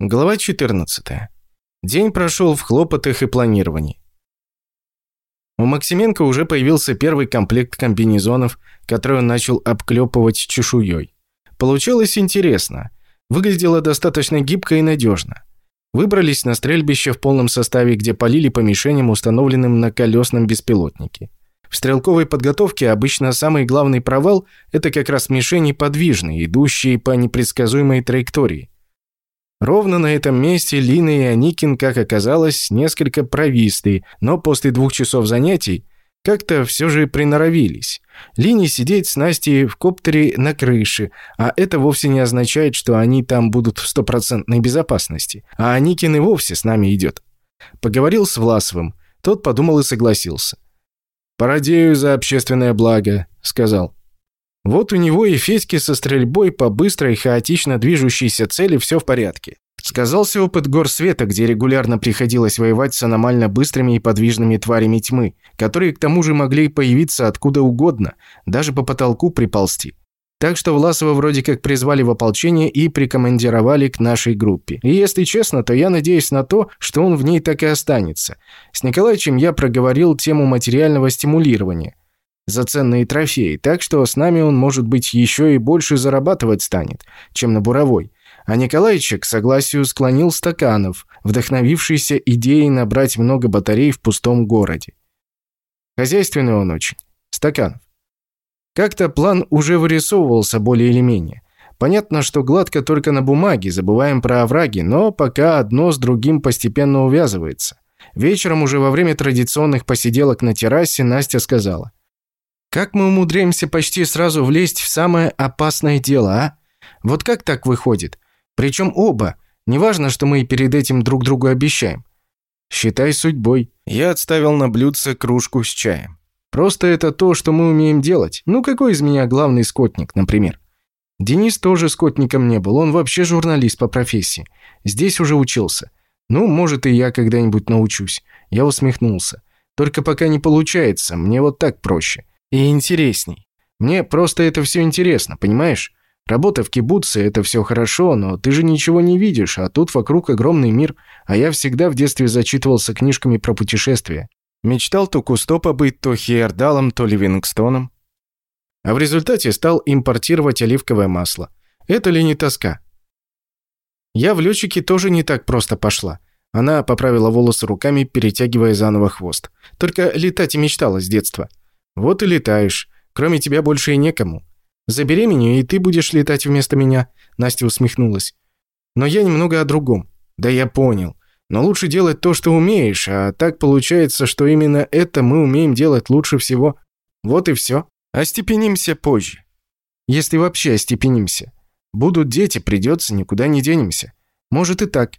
Глава 14. День прошел в хлопотах и планировании. У Максименко уже появился первый комплект комбинезонов, который он начал обклепывать чешуей. Получилось интересно. Выглядело достаточно гибко и надежно. Выбрались на стрельбище в полном составе, где полили по мишеням, установленным на колесном беспилотнике. В стрелковой подготовке обычно самый главный провал – это как раз мишени подвижные, идущие по непредсказуемой траектории – Ровно на этом месте Лина и Аникин, как оказалось, несколько провисты, но после двух часов занятий как-то все же приноровились. Лине сидеть с Настей в коптере на крыше, а это вовсе не означает, что они там будут в стопроцентной безопасности. А Аникин и вовсе с нами идет. Поговорил с Власовым. Тот подумал и согласился. «Пародею за общественное благо», — сказал. Вот у него и Федьки со стрельбой по быстрой, хаотично движущейся цели все в порядке. Сказался опыт гор света, где регулярно приходилось воевать с аномально быстрыми и подвижными тварями тьмы, которые к тому же могли появиться откуда угодно, даже по потолку приползти. Так что Власова вроде как призвали в ополчение и прикомандировали к нашей группе. И если честно, то я надеюсь на то, что он в ней так и останется. С Николаевичем я проговорил тему материального стимулирования за ценные трофеи, так что с нами он, может быть, еще и больше зарабатывать станет, чем на буровой. А Николайчик к согласию склонил стаканов, вдохновившийся идеей набрать много батарей в пустом городе. Хозяйственный он очень. Стаканов. Как-то план уже вырисовывался более или менее. Понятно, что гладко только на бумаге, забываем про овраги, но пока одно с другим постепенно увязывается. Вечером уже во время традиционных посиделок на террасе Настя сказала. Как мы умудряемся почти сразу влезть в самое опасное дело, а? Вот как так выходит? Причем оба. Неважно, что мы перед этим друг другу обещаем. Считай судьбой. Я отставил на блюдце кружку с чаем. Просто это то, что мы умеем делать. Ну, какой из меня главный скотник, например? Денис тоже скотником не был, он вообще журналист по профессии. Здесь уже учился. Ну, может, и я когда-нибудь научусь. Я усмехнулся. Только пока не получается, мне вот так проще. И интересней. Мне просто это все интересно, понимаешь? Работа в кибуце – это все хорошо, но ты же ничего не видишь, а тут вокруг огромный мир, а я всегда в детстве зачитывался книжками про путешествия. Мечтал то Кустопа быть, то Хиердалом, то Ливингстоном. А в результате стал импортировать оливковое масло. Это ли не тоска? Я в летчике тоже не так просто пошла. Она поправила волосы руками, перетягивая заново хвост. Только летать и мечтала с детства. Вот и летаешь. Кроме тебя больше и некому. Забеременею, и ты будешь летать вместо меня», — Настя усмехнулась. «Но я немного о другом». «Да я понял. Но лучше делать то, что умеешь, а так получается, что именно это мы умеем делать лучше всего. Вот и все. Остепенимся позже. Если вообще остепенимся. Будут дети, придется, никуда не денемся. Может и так.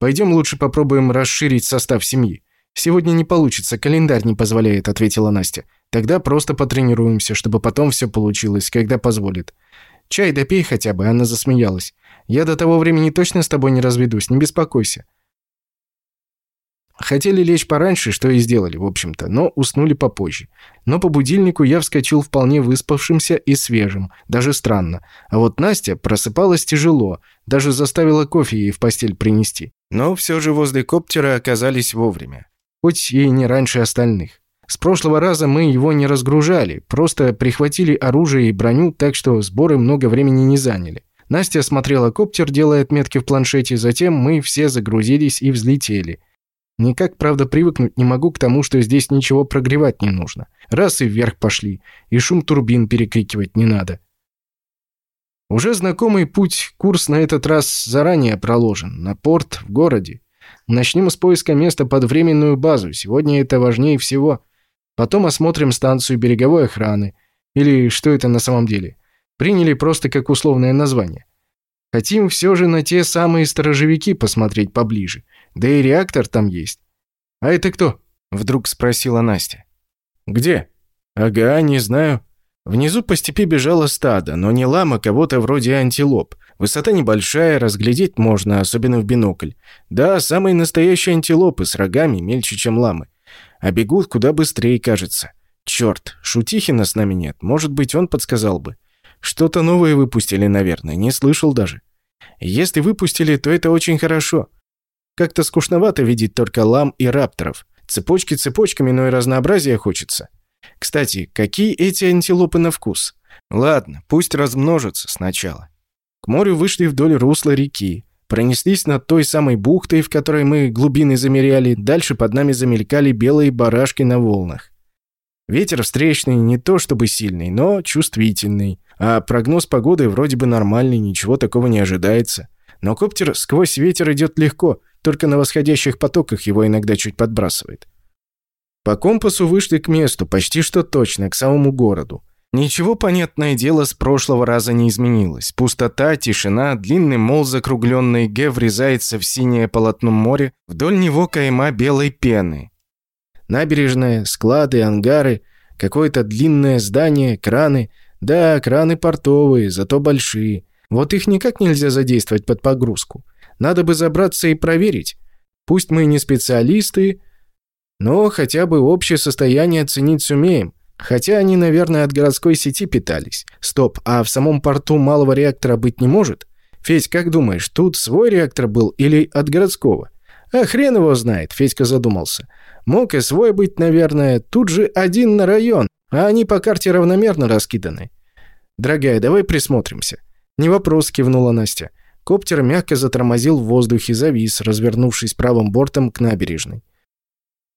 Пойдем лучше попробуем расширить состав семьи. Сегодня не получится, календарь не позволяет», — ответила Настя. Тогда просто потренируемся, чтобы потом все получилось, когда позволит. Чай допей хотя бы, она засмеялась. Я до того времени точно с тобой не разведусь, не беспокойся. Хотели лечь пораньше, что и сделали, в общем-то, но уснули попозже. Но по будильнику я вскочил вполне выспавшимся и свежим, даже странно. А вот Настя просыпалась тяжело, даже заставила кофе ей в постель принести. Но все же возле коптера оказались вовремя. Хоть и не раньше остальных. С прошлого раза мы его не разгружали, просто прихватили оружие и броню, так что сборы много времени не заняли. Настя смотрела коптер, делая отметки в планшете, затем мы все загрузились и взлетели. Никак, правда, привыкнуть не могу к тому, что здесь ничего прогревать не нужно. Раз и вверх пошли, и шум турбин перекрикивать не надо. Уже знакомый путь, курс на этот раз заранее проложен, на порт в городе. Начнем с поиска места под временную базу, сегодня это важнее всего – Потом осмотрим станцию береговой охраны. Или что это на самом деле? Приняли просто как условное название. Хотим все же на те самые сторожевики посмотреть поближе. Да и реактор там есть. «А это кто?» – вдруг спросила Настя. «Где?» «Ага, не знаю». Внизу по степи бежало стадо, но не лама, кого-то вроде антилоп. Высота небольшая, разглядеть можно, особенно в бинокль. Да, самые настоящие антилопы с рогами мельче, чем ламы. А бегут куда быстрее, кажется. Черт, Шутихина с нами нет. Может быть, он подсказал бы. Что-то новое выпустили, наверное. Не слышал даже. Если выпустили, то это очень хорошо. Как-то скучновато видеть только лам и рапторов. Цепочки цепочками, но и разнообразия хочется. Кстати, какие эти антилопы на вкус? Ладно, пусть размножатся сначала. К морю вышли вдоль русла реки. Пронеслись над той самой бухтой, в которой мы глубины замеряли. Дальше под нами замелькали белые барашки на волнах. Ветер встречный, не то чтобы сильный, но чувствительный. А прогноз погоды вроде бы нормальный, ничего такого не ожидается. Но коптер сквозь ветер идет легко, только на восходящих потоках его иногда чуть подбрасывает. По компасу вышли к месту, почти что точно, к самому городу. Ничего, понятное дело, с прошлого раза не изменилось. Пустота, тишина, длинный мол закругленный, Г врезается в синее полотно моря, вдоль него кайма белой пены. Набережная, склады, ангары, какое-то длинное здание, краны. Да, краны портовые, зато большие. Вот их никак нельзя задействовать под погрузку. Надо бы забраться и проверить. Пусть мы не специалисты, но хотя бы общее состояние оценить сумеем. Хотя они, наверное, от городской сети питались. Стоп, а в самом порту малого реактора быть не может? Федь, как думаешь, тут свой реактор был или от городского? А хрен его знает, Федька задумался. Мог и свой быть, наверное, тут же один на район, а они по карте равномерно раскиданы. Дорогая, давай присмотримся. Не вопрос, кивнула Настя. Коптер мягко затормозил в воздухе, завис, развернувшись правым бортом к набережной.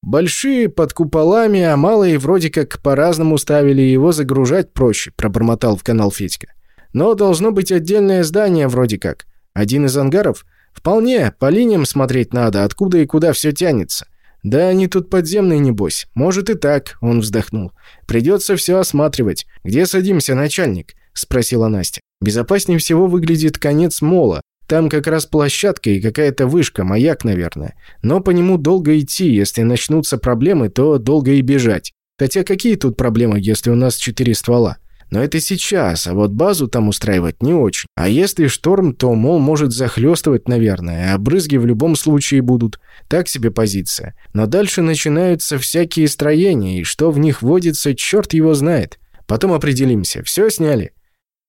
«Большие под куполами, а малые вроде как по-разному ставили, его загружать проще», – пробормотал в канал Федька. «Но должно быть отдельное здание вроде как. Один из ангаров? Вполне, по линиям смотреть надо, откуда и куда все тянется. Да они тут подземные, небось. Может и так», – он вздохнул. «Придется все осматривать. Где садимся, начальник?» – спросила Настя. «Безопаснее всего выглядит конец мола, там как раз площадка и какая-то вышка, маяк, наверное. Но по нему долго идти, если начнутся проблемы, то долго и бежать. Хотя какие тут проблемы, если у нас четыре ствола? Но это сейчас, а вот базу там устраивать не очень. А если шторм, то, мол, может захлестывать, наверное, а брызги в любом случае будут. Так себе позиция. Но дальше начинаются всякие строения, и что в них водится, черт его знает. Потом определимся. Все сняли?»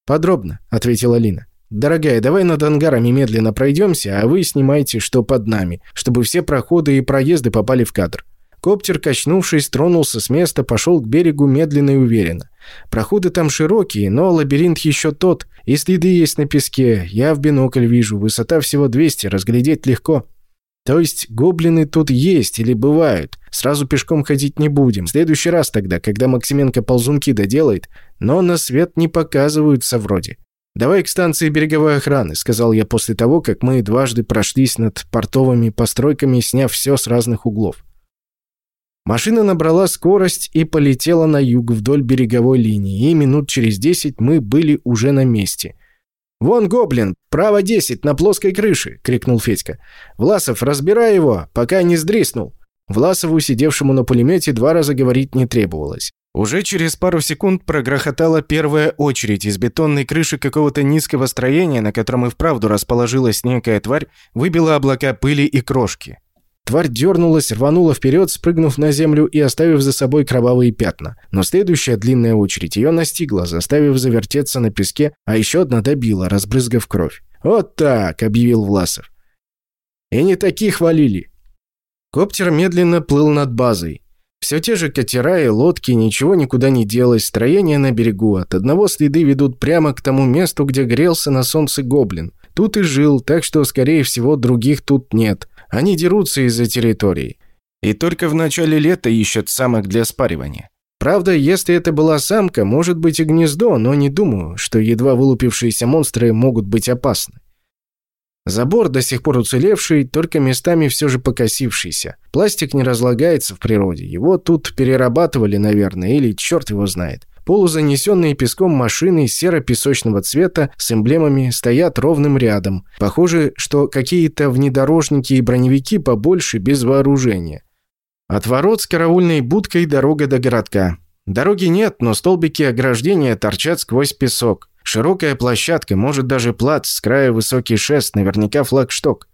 «Подробно», — ответила Лина. «Дорогая, давай над ангарами медленно пройдемся, а вы снимайте, что под нами, чтобы все проходы и проезды попали в кадр». Коптер, качнувшись, тронулся с места, пошел к берегу медленно и уверенно. Проходы там широкие, но лабиринт еще тот, и следы есть на песке. Я в бинокль вижу, высота всего 200, разглядеть легко. То есть гоблины тут есть или бывают. Сразу пешком ходить не будем. В следующий раз тогда, когда Максименко ползунки доделает, но на свет не показываются вроде. «Давай к станции береговой охраны», — сказал я после того, как мы дважды прошлись над портовыми постройками, сняв все с разных углов. Машина набрала скорость и полетела на юг вдоль береговой линии, и минут через десять мы были уже на месте. «Вон гоблин! Право десять, на плоской крыше!» — крикнул Федька. «Власов, разбирай его, пока не сдриснул!» Власову, сидевшему на пулемете, два раза говорить не требовалось. Уже через пару секунд прогрохотала первая очередь из бетонной крыши какого-то низкого строения, на котором и вправду расположилась некая тварь, выбила облака пыли и крошки. Тварь дернулась, рванула вперед, спрыгнув на землю и оставив за собой кровавые пятна. Но следующая длинная очередь ее настигла, заставив завертеться на песке, а еще одна добила, разбрызгав кровь. «Вот так!» — объявил Власов. «И не таких валили!» Коптер медленно плыл над базой. Все те же катера и лодки, ничего никуда не делось, строение на берегу. От одного следы ведут прямо к тому месту, где грелся на солнце гоблин. Тут и жил, так что, скорее всего, других тут нет. Они дерутся из-за территории. И только в начале лета ищут самок для спаривания. Правда, если это была самка, может быть и гнездо, но не думаю, что едва вылупившиеся монстры могут быть опасны. Забор до сих пор уцелевший, только местами все же покосившийся. Пластик не разлагается в природе. Его тут перерабатывали, наверное, или черт его знает. Полузанесенные песком машины серо-песочного цвета с эмблемами стоят ровным рядом. Похоже, что какие-то внедорожники и броневики побольше без вооружения. От ворот с караульной будкой дорога до городка. Дороги нет, но столбики ограждения торчат сквозь песок. Широкая площадка, может даже плац, с края высокий шест, наверняка флагшток.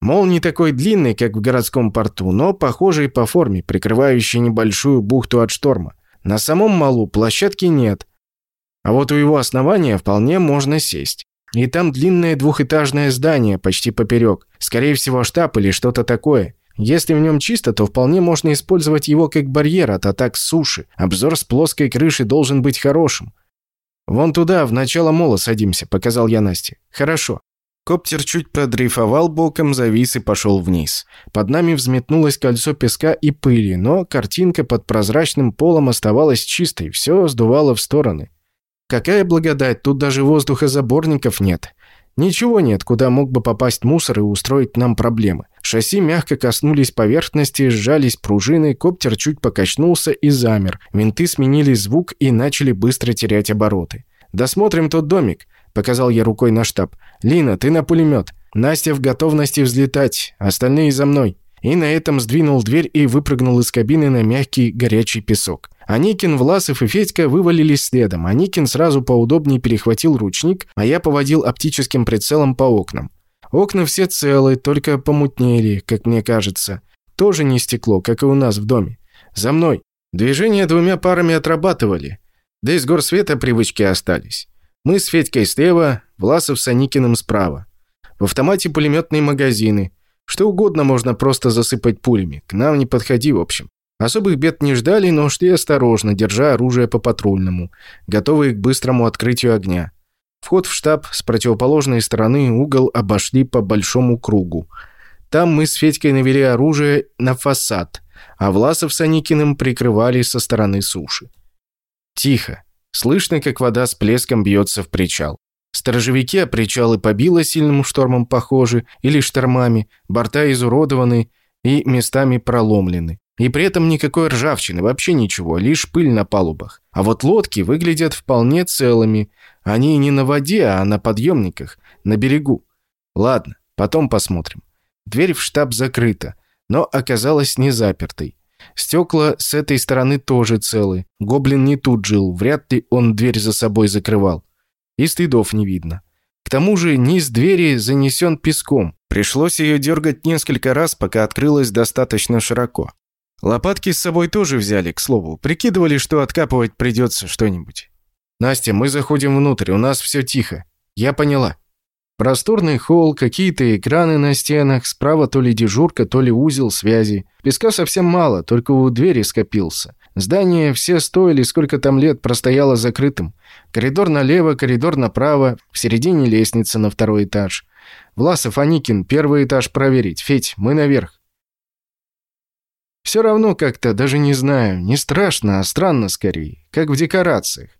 Мол, не такой длинный, как в городском порту, но похожий по форме, прикрывающий небольшую бухту от шторма. На самом малу площадки нет, а вот у его основания вполне можно сесть. И там длинное двухэтажное здание, почти поперек. Скорее всего, штаб или что-то такое. Если в нем чисто, то вполне можно использовать его как барьер от атак суши. Обзор с плоской крыши должен быть хорошим. «Вон туда, в начало мола садимся», — показал я Насте. «Хорошо». Коптер чуть продрейфовал боком, завис и пошел вниз. Под нами взметнулось кольцо песка и пыли, но картинка под прозрачным полом оставалась чистой, все сдувало в стороны. Какая благодать, тут даже воздухозаборников нет. Ничего нет, куда мог бы попасть мусор и устроить нам проблемы. Шасси мягко коснулись поверхности, сжались пружины, коптер чуть покачнулся и замер. Винты сменили звук и начали быстро терять обороты. «Досмотрим тот домик», — показал я рукой на штаб. «Лина, ты на пулемет. Настя в готовности взлетать. Остальные за мной». И на этом сдвинул дверь и выпрыгнул из кабины на мягкий горячий песок. Аникин, Власов и Федька вывалились следом. Аникин сразу поудобнее перехватил ручник, а я поводил оптическим прицелом по окнам. Окна все целы, только помутнели, как мне кажется. Тоже не стекло, как и у нас в доме. За мной. Движения двумя парами отрабатывали. Да из горсвета привычки остались. Мы с Федькой слева, Власов с Аникиным справа. В автомате пулеметные магазины. Что угодно можно просто засыпать пулями. К нам не подходи, в общем. Особых бед не ждали, но шли осторожно, держа оружие по патрульному, готовые к быстрому открытию огня. Вход в штаб с противоположной стороны угол обошли по большому кругу. Там мы с Федькой навели оружие на фасад, а Власов с Аникиным прикрывали со стороны суши. Тихо. Слышно, как вода с плеском бьется в причал. Сторожевики о причалы побило сильным штормом похоже, или штормами, борта изуродованы и местами проломлены. И при этом никакой ржавчины, вообще ничего, лишь пыль на палубах. А вот лодки выглядят вполне целыми. Они не на воде, а на подъемниках, на берегу. Ладно, потом посмотрим. Дверь в штаб закрыта, но оказалась не запертой. Стекла с этой стороны тоже целы. Гоблин не тут жил, вряд ли он дверь за собой закрывал. И стыдов не видно. К тому же низ двери занесен песком. Пришлось ее дергать несколько раз, пока открылась достаточно широко. Лопатки с собой тоже взяли, к слову. Прикидывали, что откапывать придется что-нибудь. «Настя, мы заходим внутрь, у нас все тихо». «Я поняла». Просторный холл, какие-то экраны на стенах, справа то ли дежурка, то ли узел связи. Песка совсем мало, только у двери скопился. Здание все стоили, сколько там лет простояло закрытым. Коридор налево, коридор направо, в середине лестница на второй этаж. Власов, Аникин, первый этаж проверить. Федь, мы наверх. Все равно как-то, даже не знаю, не страшно, а странно скорее, как в декорациях.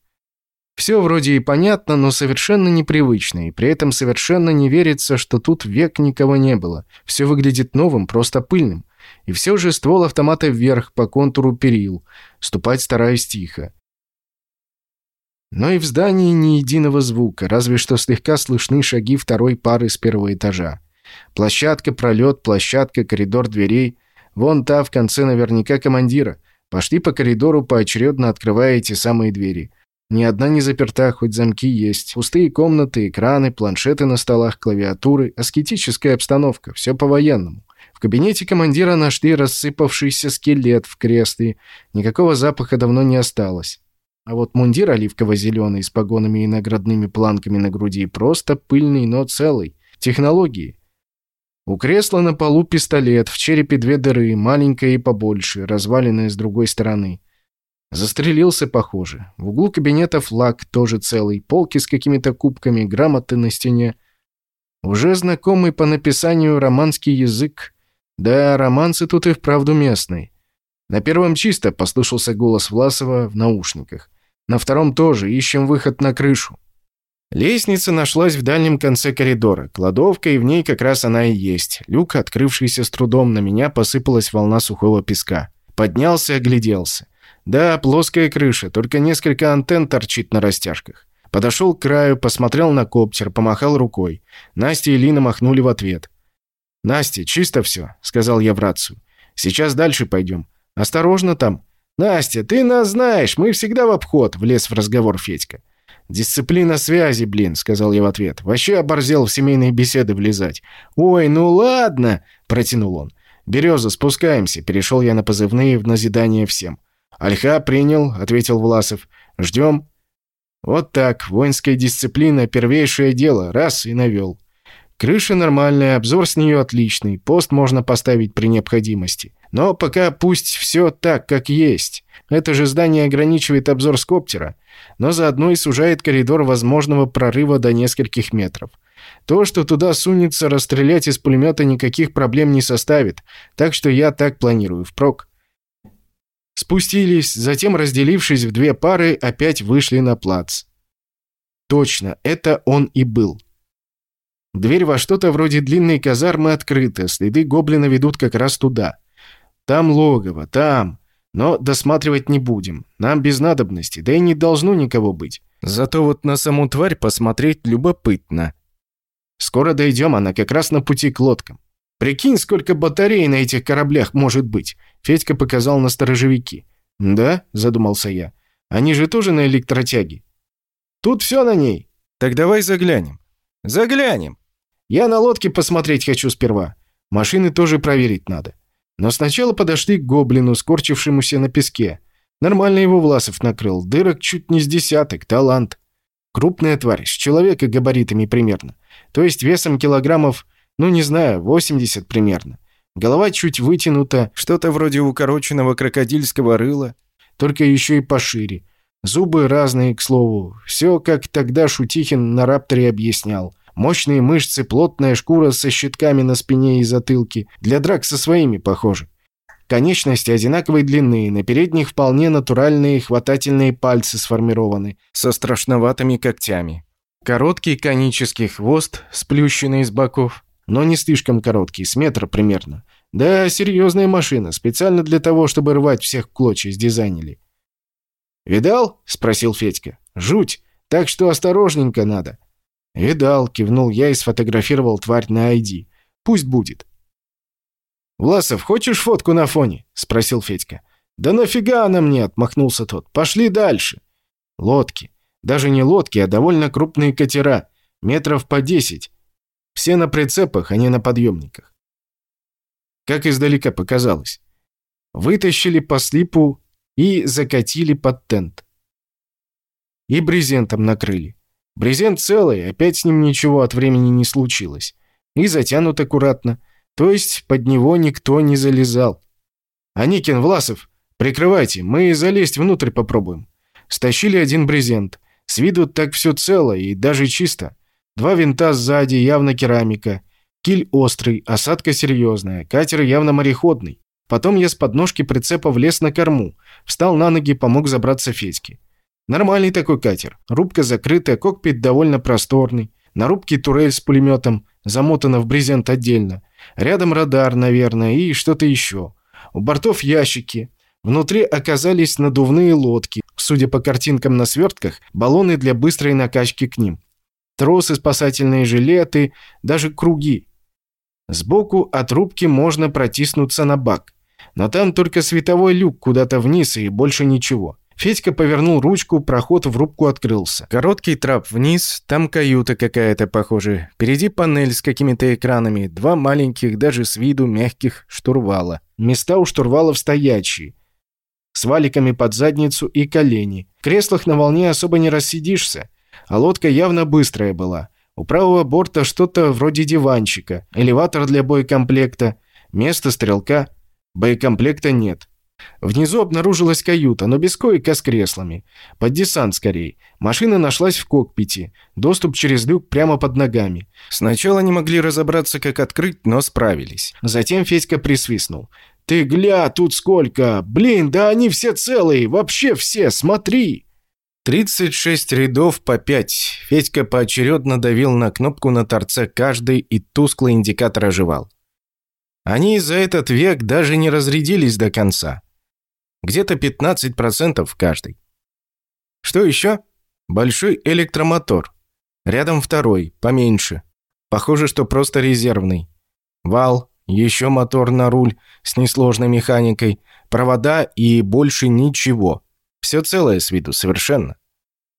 Все вроде и понятно, но совершенно непривычно, и при этом совершенно не верится, что тут век никого не было. Все выглядит новым, просто пыльным. И все же ствол автомата вверх по контуру перил, ступать стараюсь тихо. Но и в здании ни единого звука, разве что слегка слышны шаги второй пары с первого этажа. Площадка, пролет, площадка, коридор дверей. Вон та в конце наверняка командира. Пошли по коридору, поочередно открывая эти самые двери. Ни одна не заперта, хоть замки есть. Пустые комнаты, экраны, планшеты на столах, клавиатуры, аскетическая обстановка. Все по-военному. В кабинете командира нашли рассыпавшийся скелет в кресле. Никакого запаха давно не осталось. А вот мундир оливково-зеленый с погонами и наградными планками на груди просто пыльный, но целый. Технологии. У кресла на полу пистолет, в черепе две дыры, маленькая и побольше, разваленная с другой стороны. Застрелился, похоже. В углу кабинета флаг, тоже целый, полки с какими-то кубками, грамоты на стене. Уже знакомый по написанию романский язык. Да, романсы тут и вправду местные. На первом чисто, послышался голос Власова в наушниках. На втором тоже, ищем выход на крышу. Лестница нашлась в дальнем конце коридора. Кладовка, и в ней как раз она и есть. Люк, открывшийся с трудом, на меня посыпалась волна сухого песка. Поднялся, огляделся. Да, плоская крыша, только несколько антенн торчит на растяжках. Подошел к краю, посмотрел на коптер, помахал рукой. Настя и Лина махнули в ответ. «Настя, чисто все», — сказал я в рацию. «Сейчас дальше пойдем. Осторожно там». «Настя, ты нас знаешь, мы всегда в обход», — влез в разговор Федька. «Дисциплина связи, блин», — сказал я в ответ. «Вообще оборзел в семейные беседы влезать». «Ой, ну ладно», — протянул он. «Береза, спускаемся», — перешел я на позывные в назидание всем. «Альха принял», — ответил Власов. «Ждем». Вот так, воинская дисциплина, первейшее дело, раз и навел. Крыша нормальная, обзор с нее отличный, пост можно поставить при необходимости. Но пока пусть все так, как есть. Это же здание ограничивает обзор с коптера, но заодно и сужает коридор возможного прорыва до нескольких метров. То, что туда сунется, расстрелять из пулемета никаких проблем не составит, так что я так планирую, впрок. Спустились, затем, разделившись в две пары, опять вышли на плац. Точно, это он и был. Дверь во что-то вроде длинной казармы открыта, следы гоблина ведут как раз туда. Там логово, там. Но досматривать не будем. Нам без надобности, да и не должно никого быть. Зато вот на саму тварь посмотреть любопытно. Скоро дойдем, она как раз на пути к лодкам. Прикинь, сколько батарей на этих кораблях может быть. Федька показал на сторожевики. «Да?» – задумался я. «Они же тоже на электротяге». «Тут все на ней». «Так давай заглянем». «Заглянем». «Я на лодке посмотреть хочу сперва. Машины тоже проверить надо». Но сначала подошли к гоблину, скорчившемуся на песке. Нормально его Власов накрыл, дырок чуть не с десяток, талант. Крупная тварь, с человека габаритами примерно. То есть весом килограммов, ну не знаю, 80 примерно. Голова чуть вытянута, что-то вроде укороченного крокодильского рыла, только еще и пошире. Зубы разные, к слову. Все, как тогда Шутихин на рапторе объяснял. Мощные мышцы, плотная шкура со щитками на спине и затылке. Для драк со своими, похоже. Конечности одинаковой длины, на передних вполне натуральные хватательные пальцы сформированы, со страшноватыми когтями. Короткий конический хвост, сплющенный с боков, но не слишком короткий, с метра примерно. Да, серьезная машина, специально для того, чтобы рвать всех клочья сдизайнили. «Видал?» — спросил Федька. «Жуть, так что осторожненько надо». «Видал», — кивнул я и сфотографировал тварь на ID. «Пусть будет». «Власов, хочешь фотку на фоне?» — спросил Федька. «Да нафига она мне?» — отмахнулся тот. «Пошли дальше». Лодки. Даже не лодки, а довольно крупные катера. Метров по десять. Все на прицепах, а не на подъемниках. Как издалека показалось. Вытащили по слипу и закатили под тент. И брезентом накрыли. Брезент целый, опять с ним ничего от времени не случилось. И затянут аккуратно, то есть под него никто не залезал. «Аникин, Власов, прикрывайте, мы залезть внутрь попробуем». Стащили один брезент. С виду так все цело и даже чисто. Два винта сзади, явно керамика. Киль острый, осадка серьезная, катер явно мореходный. Потом я с подножки прицепа влез на корму, встал на ноги, помог забраться Федьке. Нормальный такой катер. Рубка закрытая, кокпит довольно просторный. На рубке турель с пулеметом, замотана в брезент отдельно. Рядом радар, наверное, и что-то еще. У бортов ящики. Внутри оказались надувные лодки, судя по картинкам на свертках, баллоны для быстрой накачки к ним. Тросы, спасательные жилеты, даже круги. Сбоку от рубки можно протиснуться на бак. Но там только световой люк куда-то вниз и больше ничего. Федька повернул ручку, проход в рубку открылся. Короткий трап вниз, там каюта какая-то, похоже. Впереди панель с какими-то экранами, два маленьких, даже с виду мягких штурвала. Места у штурвалов стоячие с валиками под задницу и колени. В креслах на волне особо не рассидишься, а лодка явно быстрая была. У правого борта что-то вроде диванчика, элеватор для боекомплекта, место стрелка. Боекомплекта нет. Внизу обнаружилась каюта, но без койка с креслами. Под десант скорее. Машина нашлась в кокпите. Доступ через люк прямо под ногами. Сначала не могли разобраться, как открыть, но справились. Затем Федька присвистнул. «Ты гля, тут сколько! Блин, да они все целые! Вообще все, смотри!» 36 рядов по 5. Федька поочередно давил на кнопку на торце каждый, и тусклый индикатор оживал. Они за этот век даже не разрядились до конца. Где-то 15% каждый. Что еще? Большой электромотор. Рядом второй, поменьше. Похоже, что просто резервный. Вал, еще мотор на руль с несложной механикой, провода и больше ничего. Все целое с виду, совершенно.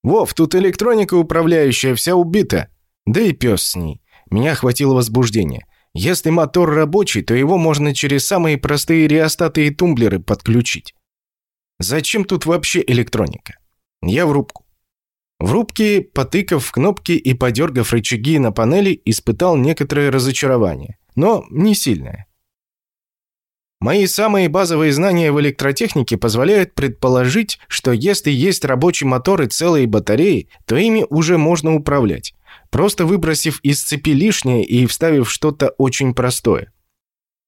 Вов, тут электроника управляющая вся убита. Да и пес с ней. Меня охватило возбуждение. Если мотор рабочий, то его можно через самые простые реостаты и тумблеры подключить. Зачем тут вообще электроника? Я в рубку. В рубке, потыкав в кнопки и подергав рычаги на панели, испытал некоторое разочарование, но не сильное. Мои самые базовые знания в электротехнике позволяют предположить, что если есть рабочий мотор и целые батареи, то ими уже можно управлять, просто выбросив из цепи лишнее и вставив что-то очень простое.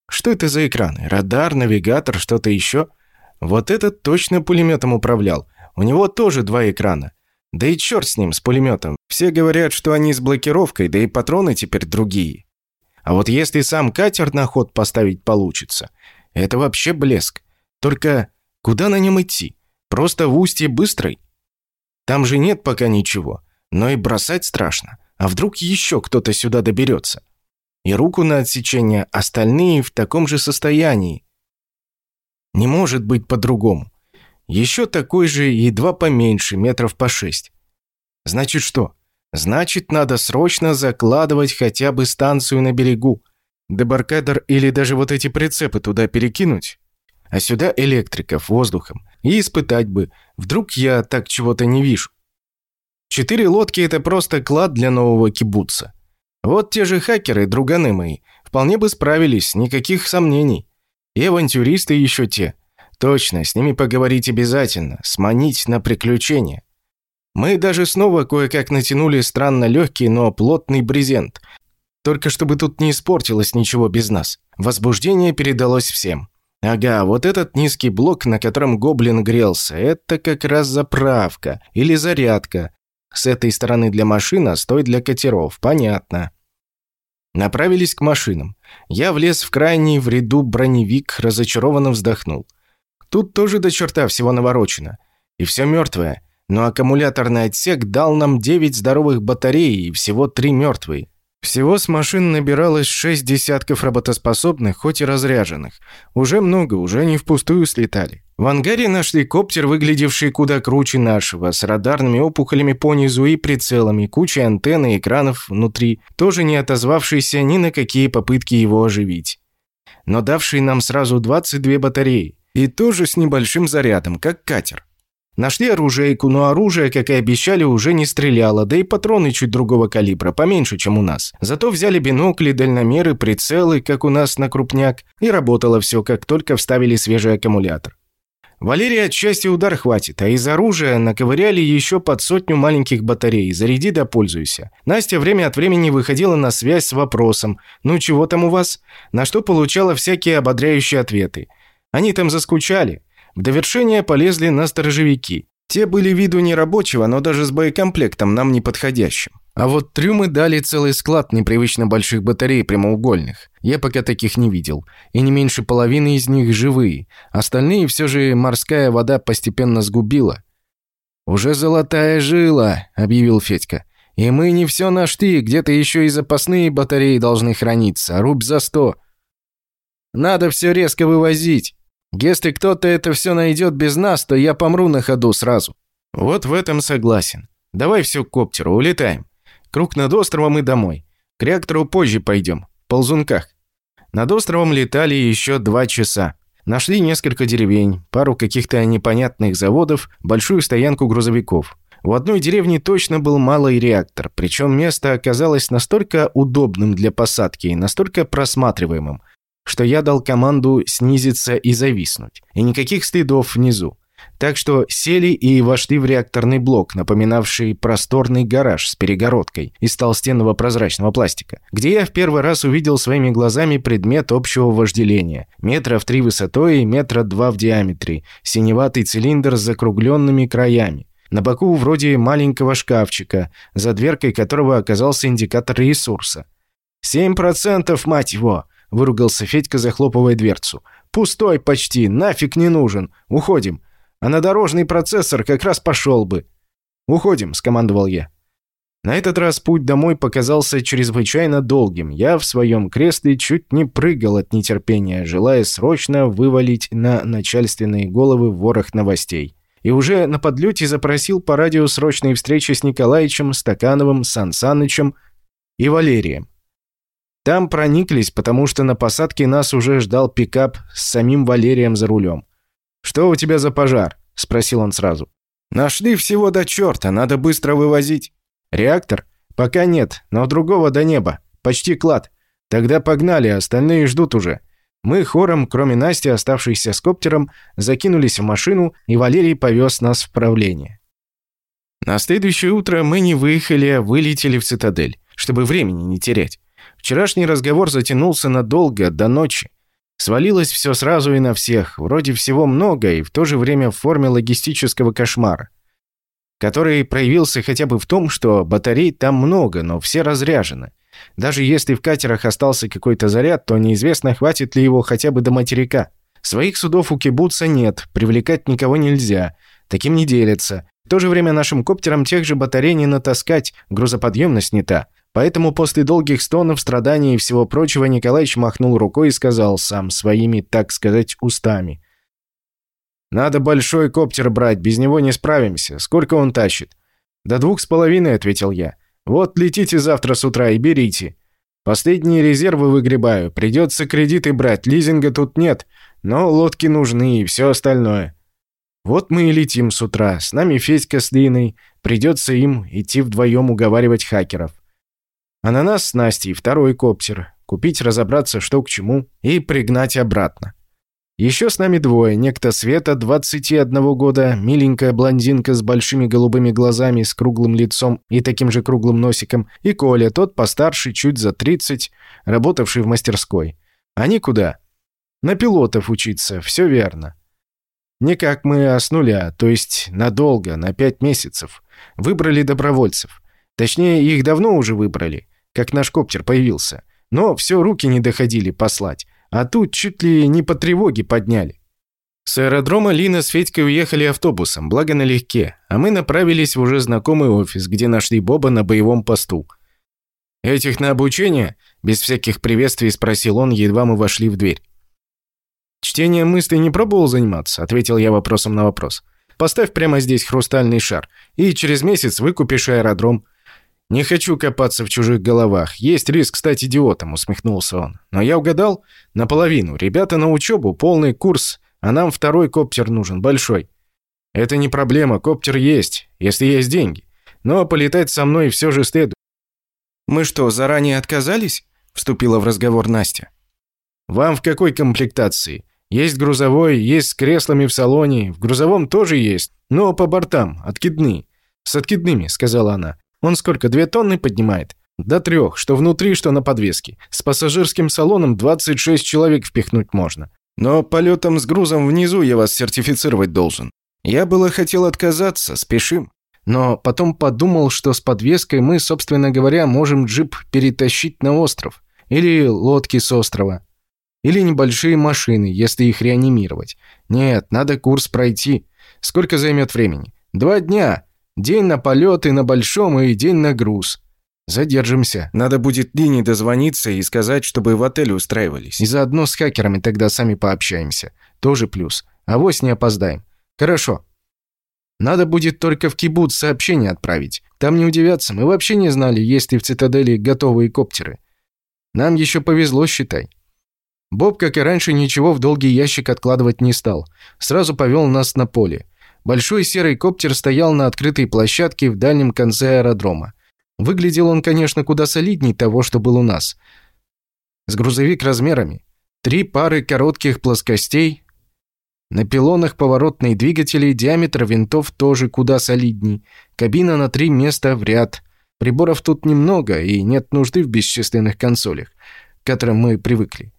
Что это за экраны? Радар, навигатор, что-то еще? Вот этот точно пулеметом управлял. У него тоже два экрана. Да и черт с ним, с пулеметом. Все говорят, что они с блокировкой, да и патроны теперь другие. А вот если сам катер на ход поставить получится, это вообще блеск. Только куда на нем идти? Просто в устье быстрой? Там же нет пока ничего. Но и бросать страшно. А вдруг еще кто-то сюда доберется? И руку на отсечение, остальные в таком же состоянии. Не может быть по-другому. Еще такой же и два поменьше, метров по шесть. Значит что? Значит, надо срочно закладывать хотя бы станцию на берегу. Дебаркадер или даже вот эти прицепы туда перекинуть. А сюда электриков, воздухом. И испытать бы. Вдруг я так чего-то не вижу. Четыре лодки – это просто клад для нового кибуца. Вот те же хакеры, друганы мои, вполне бы справились, никаких сомнений. И авантюристы еще те – Точно, с ними поговорить обязательно, сманить на приключения. Мы даже снова кое-как натянули странно легкий, но плотный брезент. Только чтобы тут не испортилось ничего без нас. Возбуждение передалось всем. Ага, вот этот низкий блок, на котором гоблин грелся, это как раз заправка или зарядка. С этой стороны для машин, а с той для катеров, понятно. Направились к машинам. Я влез в крайний в ряду броневик, разочарованно вздохнул. Тут тоже до черта всего наворочено. И все мертвое. Но аккумуляторный отсек дал нам 9 здоровых батарей и всего 3 мертвые. Всего с машин набиралось 6 десятков работоспособных, хоть и разряженных. Уже много, уже не впустую слетали. В ангаре нашли коптер, выглядевший куда круче нашего, с радарными опухолями по низу и прицелами, кучей антенн и экранов внутри, тоже не отозвавшийся ни на какие попытки его оживить. Но давший нам сразу 22 батареи. И тоже с небольшим зарядом, как катер. Нашли оружейку, но оружие, как и обещали, уже не стреляло, да и патроны чуть другого калибра, поменьше, чем у нас. Зато взяли бинокли, дальномеры, прицелы, как у нас на крупняк, и работало все, как только вставили свежий аккумулятор. Валерия от счастья удар хватит, а из оружия наковыряли еще под сотню маленьких батарей. Заряди да пользуйся. Настя время от времени выходила на связь с вопросом «Ну чего там у вас?», на что получала всякие ободряющие ответы. Они там заскучали. В довершение полезли на сторожевики. Те были виду нерабочего, но даже с боекомплектом нам не подходящим. А вот трюмы дали целый склад непривычно больших батарей прямоугольных. Я пока таких не видел. И не меньше половины из них живые. Остальные все же морская вода постепенно сгубила. «Уже золотая жила», — объявил Федька. «И мы не все нашли, где-то еще и запасные батареи должны храниться. Рубь за сто. Надо все резко вывозить. Если кто-то это все найдет без нас, то я помру на ходу сразу». «Вот в этом согласен. Давай все к коптеру, улетаем. Круг над островом и домой. К реактору позже пойдем, в ползунках». Над островом летали еще два часа. Нашли несколько деревень, пару каких-то непонятных заводов, большую стоянку грузовиков. В одной деревне точно был малый реактор, причем место оказалось настолько удобным для посадки и настолько просматриваемым, что я дал команду снизиться и зависнуть. И никаких следов внизу. Так что сели и вошли в реакторный блок, напоминавший просторный гараж с перегородкой из толстенного прозрачного пластика, где я в первый раз увидел своими глазами предмет общего вожделения. Метра в три высотой и метра два в диаметре, синеватый цилиндр с закругленными краями. На боку вроде маленького шкафчика, за дверкой которого оказался индикатор ресурса. «Семь процентов, мать его!» – выругался Федька, захлопывая дверцу. «Пустой почти, нафиг не нужен. Уходим. А на дорожный процессор как раз пошел бы». «Уходим», – скомандовал я. На этот раз путь домой показался чрезвычайно долгим. Я в своем кресле чуть не прыгал от нетерпения, желая срочно вывалить на начальственные головы ворох новостей. И уже на подлете запросил по радио срочные встречи с Николаевичем, Стакановым, Сан Санычем и Валерием. Там прониклись, потому что на посадке нас уже ждал пикап с самим Валерием за рулем. «Что у тебя за пожар?» – спросил он сразу. Нашли всего до черта, надо быстро вывозить. Реактор? Пока нет, но другого до неба. Почти клад. Тогда погнали, остальные ждут уже. Мы хором, кроме Насти, оставшейся с коптером, закинулись в машину, и Валерий повез нас в правление. На следующее утро мы не выехали, а вылетели в цитадель, чтобы времени не терять. Вчерашний разговор затянулся надолго, до ночи. Свалилось все сразу и на всех, вроде всего много и в то же время в форме логистического кошмара, который проявился хотя бы в том, что батарей там много, но все разряжены. Даже если в катерах остался какой-то заряд, то неизвестно, хватит ли его хотя бы до материка. Своих судов у кибуца нет, привлекать никого нельзя, таким не делятся. В то же время нашим коптерам тех же батарей не натаскать, грузоподъемность не та. Поэтому после долгих стонов, страданий и всего прочего Николаевич махнул рукой и сказал сам своими, так сказать, устами. «Надо большой коптер брать, без него не справимся. Сколько он тащит?» «До двух с половиной», — ответил я. «Вот летите завтра с утра и берите. Последние резервы выгребаю. Придется кредиты брать, лизинга тут нет. Но лодки нужны и все остальное». Вот мы и летим с утра. С нами Федька с Линой. Придется им идти вдвоем уговаривать хакеров. А на нас с Настей второй коптер. Купить, разобраться, что к чему, и пригнать обратно. Еще с нами двое. Некто Света, 21 года, миленькая блондинка с большими голубыми глазами, с круглым лицом и таким же круглым носиком, и Коля, тот постарше, чуть за 30, работавший в мастерской. Они куда? На пилотов учиться, все верно. Не как мы, а с нуля, то есть надолго, на пять месяцев. Выбрали добровольцев. Точнее, их давно уже выбрали, как наш коптер появился. Но все руки не доходили послать. А тут чуть ли не по тревоге подняли. С аэродрома Лина с Федькой уехали автобусом, благо налегке, а мы направились в уже знакомый офис, где нашли Боба на боевом посту. «Этих на обучение?» – без всяких приветствий спросил он, едва мы вошли в дверь. «Чтением мыслей не пробовал заниматься?» – ответил я вопросом на вопрос. «Поставь прямо здесь хрустальный шар, и через месяц выкупишь аэродром. «Не хочу копаться в чужих головах. Есть риск стать идиотом», — усмехнулся он. «Но я угадал? Наполовину. Ребята на учебу, полный курс, а нам второй коптер нужен, большой». «Это не проблема, коптер есть, если есть деньги. Но полетать со мной все же следует». «Мы что, заранее отказались?» — вступила в разговор Настя. «Вам в какой комплектации? Есть грузовой, есть с креслами в салоне, в грузовом тоже есть, но по бортам, откидные». «С откидными», — сказала она. Он сколько, две тонны поднимает? До трех, что внутри, что на подвеске. С пассажирским салоном 26 человек впихнуть можно. Но полетом с грузом внизу я вас сертифицировать должен. Я было хотел отказаться, спешим. Но потом подумал, что с подвеской мы, собственно говоря, можем джип перетащить на остров. Или лодки с острова. Или небольшие машины, если их реанимировать. Нет, надо курс пройти. Сколько займет времени? Два дня. День на полет и на большом, и день на груз. Задержимся. Надо будет Лине дозвониться и сказать, чтобы в отеле устраивались. И заодно с хакерами тогда сами пообщаемся. Тоже плюс. А вось не опоздаем. Хорошо. Надо будет только в кибуц сообщение отправить. Там не удивятся, мы вообще не знали, есть ли в цитадели готовые коптеры. Нам еще повезло, считай. Боб, как и раньше, ничего в долгий ящик откладывать не стал. Сразу повел нас на поле. Большой серый коптер стоял на открытой площадке в дальнем конце аэродрома. Выглядел он, конечно, куда солидней того, что был у нас. С грузовик размерами. Три пары коротких плоскостей. На пилонах поворотные двигатели, диаметр винтов тоже куда солидней. Кабина на три места в ряд. Приборов тут немного, и нет нужды в бесчисленных консолях, к которым мы привыкли.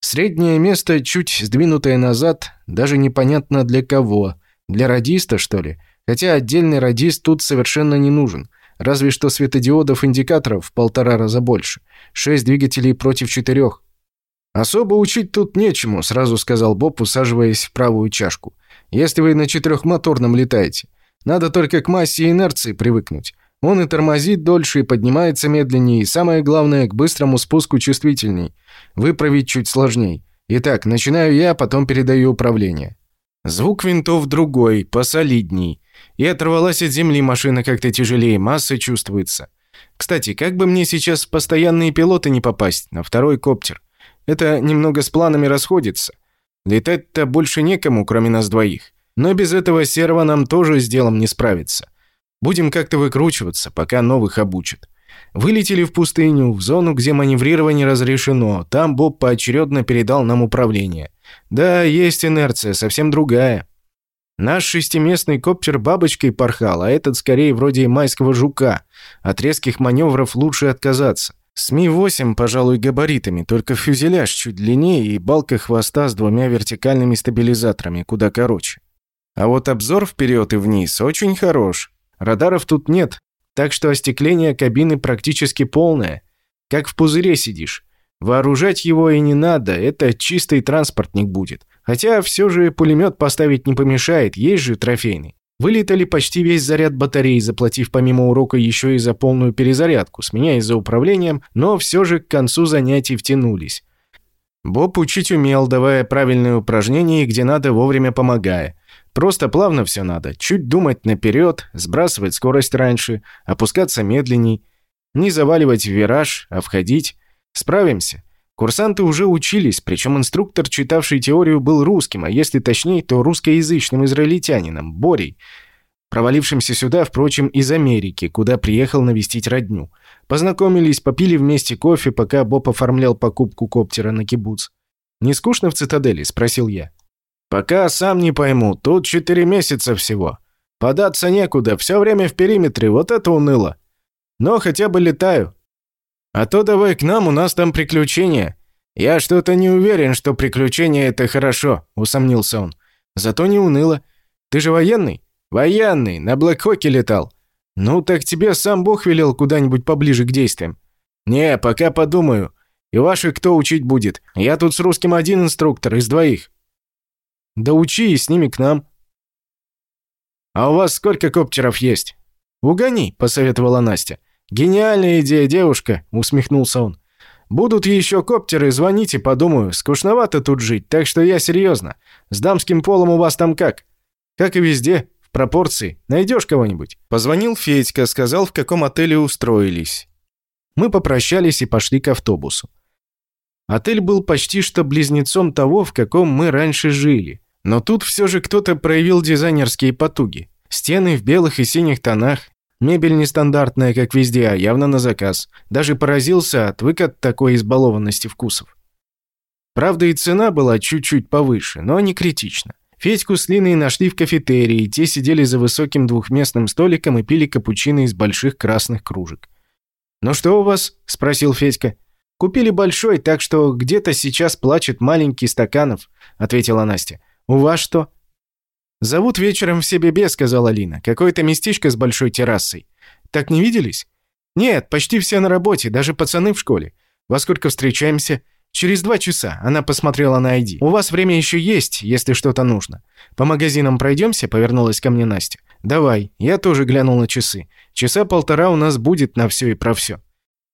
Среднее место, чуть сдвинутое назад, даже непонятно для кого – для радиста, что ли? Хотя отдельный радист тут совершенно не нужен. Разве что светодиодов-индикаторов в полтора раза больше. Шесть двигателей против четырех. «Особо учить тут нечему», — сразу сказал Боб, усаживаясь в правую чашку. «Если вы на четырехмоторном летаете. Надо только к массе и инерции привыкнуть. Он и тормозит дольше, и поднимается медленнее, и самое главное, к быстрому спуску чувствительней. Выправить чуть сложней. Итак, начинаю я, потом передаю управление. Звук винтов другой, посолидней. И оторвалась от земли машина как-то тяжелее, масса чувствуется. Кстати, как бы мне сейчас в постоянные пилоты не попасть, на второй коптер? Это немного с планами расходится. Летать-то больше некому, кроме нас двоих. Но без этого серва нам тоже с делом не справиться. Будем как-то выкручиваться, пока новых обучат. Вылетели в пустыню, в зону, где маневрирование разрешено. Там Боб поочередно передал нам управление. Да, есть инерция, совсем другая. Наш шестиместный коптер бабочкой порхал, а этот скорее вроде майского жука. От резких маневров лучше отказаться. СМИ-8, пожалуй, габаритами, только фюзеляж чуть длиннее и балка хвоста с двумя вертикальными стабилизаторами, куда короче. А вот обзор вперед и вниз очень хорош. Радаров тут нет, так что остекление кабины практически полное. Как в пузыре сидишь. Вооружать его и не надо, это чистый транспортник будет. Хотя все же пулемет поставить не помешает, есть же трофейный. Вылетали почти весь заряд батареи, заплатив помимо урока еще и за полную перезарядку, сменяясь за управлением, но все же к концу занятий втянулись. Боб учить умел, давая правильные упражнения и где надо вовремя помогая. Просто плавно все надо, чуть думать наперед, сбрасывать скорость раньше, опускаться медленней, не заваливать в вираж, а входить. Справимся. Курсанты уже учились, причем инструктор, читавший теорию, был русским, а если точнее, то русскоязычным израильтянином, Борей, провалившимся сюда, впрочем, из Америки, куда приехал навестить родню. Познакомились, попили вместе кофе, пока Боб оформлял покупку коптера на кибуц. «Не скучно в цитадели?» – спросил я. «Пока сам не пойму, тут четыре месяца всего. Податься некуда, все время в периметре, вот это уныло. Но хотя бы летаю. А то давай к нам, у нас там приключения. Я что-то не уверен, что приключения это хорошо, усомнился он. Зато не уныло. Ты же военный? Военный, на Блэкхоке летал. Ну так тебе сам Бог велел куда-нибудь поближе к действиям. Не, пока подумаю. И ваших кто учить будет? Я тут с русским один инструктор из двоих. Да учи и с ними к нам. А у вас сколько коптеров есть? Угони, посоветовала Настя. «Гениальная идея, девушка», — усмехнулся он. «Будут еще коптеры, звоните, подумаю. Скучновато тут жить, так что я серьезно. С дамским полом у вас там как?» «Как и везде, в пропорции. Найдешь кого-нибудь?» Позвонил Федька, сказал, в каком отеле устроились. Мы попрощались и пошли к автобусу. Отель был почти что близнецом того, в каком мы раньше жили. Но тут все же кто-то проявил дизайнерские потуги. Стены в белых и синих тонах, Мебель нестандартная, как везде, а явно на заказ. Даже поразился, отвык от такой избалованности вкусов. Правда, и цена была чуть-чуть повыше, но не критично. Федьку с Линой нашли в кафетерии, те сидели за высоким двухместным столиком и пили капучино из больших красных кружек. «Ну что у вас?» – спросил Федька. «Купили большой, так что где-то сейчас плачет маленький стаканов», – ответила Настя. «У вас что?» «Зовут вечером в Себебе», — сказала Лина. «Какое-то местечко с большой террасой. Так не виделись?» «Нет, почти все на работе, даже пацаны в школе. Во сколько встречаемся?» «Через два часа», — она посмотрела на ID. «У вас время еще есть, если что-то нужно. По магазинам пройдемся?» — повернулась ко мне Настя. «Давай». Я тоже глянул на часы. Часа полтора у нас будет на все и про все.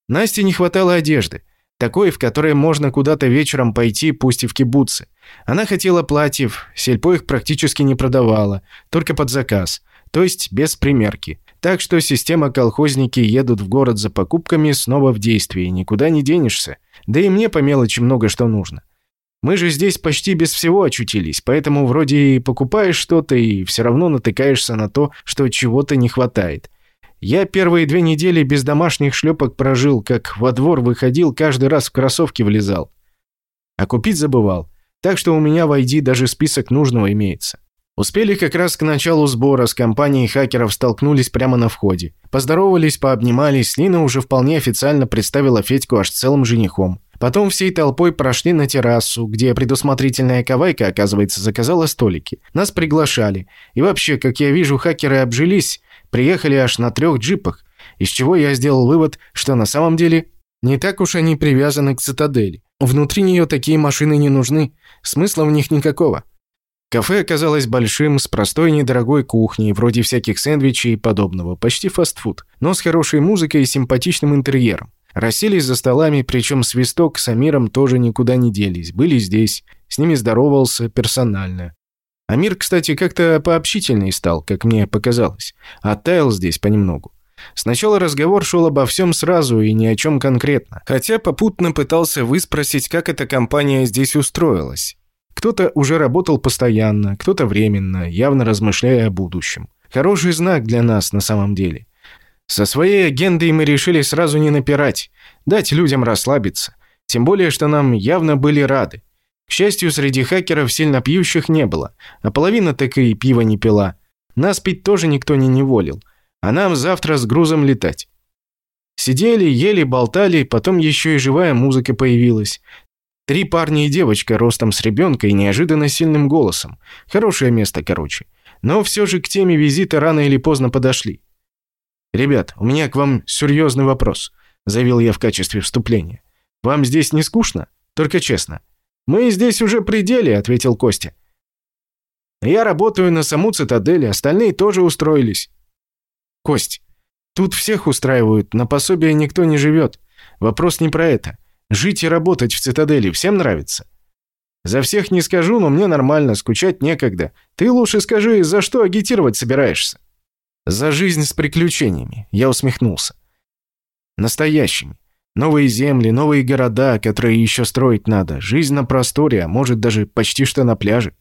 Насте не хватало одежды. Такой, в которой можно куда-то вечером пойти, пусть и в кибуце. Она хотела платьев, сельпо их практически не продавала, только под заказ, то есть без примерки. Так что система колхозники едут в город за покупками снова в действии, никуда не денешься. Да и мне по мелочи много что нужно. Мы же здесь почти без всего очутились, поэтому вроде и покупаешь что-то, и все равно натыкаешься на то, что чего-то не хватает. Я первые две недели без домашних шлепок прожил, как во двор выходил, каждый раз в кроссовки влезал. А купить забывал. Так что у меня в ID даже список нужного имеется. Успели как раз к началу сбора, с компанией хакеров столкнулись прямо на входе. Поздоровались, пообнимались, Лина уже вполне официально представила Федьку аж целым женихом. Потом всей толпой прошли на террасу, где предусмотрительная кавайка, оказывается, заказала столики. Нас приглашали. И вообще, как я вижу, хакеры обжились, Приехали аж на трех джипах, из чего я сделал вывод, что на самом деле не так уж они привязаны к цитадели. Внутри нее такие машины не нужны, смысла в них никакого. Кафе оказалось большим, с простой недорогой кухней, вроде всяких сэндвичей и подобного, почти фастфуд, но с хорошей музыкой и симпатичным интерьером. Расселись за столами, причем Свисток с Амиром тоже никуда не делись, были здесь, с ними здоровался персонально. Амир, кстати, как-то пообщительней стал, как мне показалось. Оттаял здесь понемногу. Сначала разговор шел обо всем сразу и ни о чем конкретно. Хотя попутно пытался выспросить, как эта компания здесь устроилась. Кто-то уже работал постоянно, кто-то временно, явно размышляя о будущем. Хороший знак для нас на самом деле. Со своей агендой мы решили сразу не напирать, дать людям расслабиться. Тем более, что нам явно были рады. К счастью, среди хакеров сильно пьющих не было, а половина так и пива не пила. Нас пить тоже никто не неволил, а нам завтра с грузом летать. Сидели, ели, болтали, потом еще и живая музыка появилась. Три парня и девочка ростом с ребенка и неожиданно сильным голосом. Хорошее место, короче. Но все же к теме визита рано или поздно подошли. «Ребят, у меня к вам серьезный вопрос», – заявил я в качестве вступления. «Вам здесь не скучно? Только честно». «Мы здесь уже при деле», – ответил Костя. «Я работаю на саму цитадель, остальные тоже устроились». «Кость, тут всех устраивают, на пособие никто не живет. Вопрос не про это. Жить и работать в цитадели всем нравится?» «За всех не скажу, но мне нормально, скучать некогда. Ты лучше скажи, за что агитировать собираешься?» «За жизнь с приключениями», – я усмехнулся. «Настоящими. Новые земли, новые города, которые еще строить надо. Жизнь на просторе, а может даже почти что на пляже.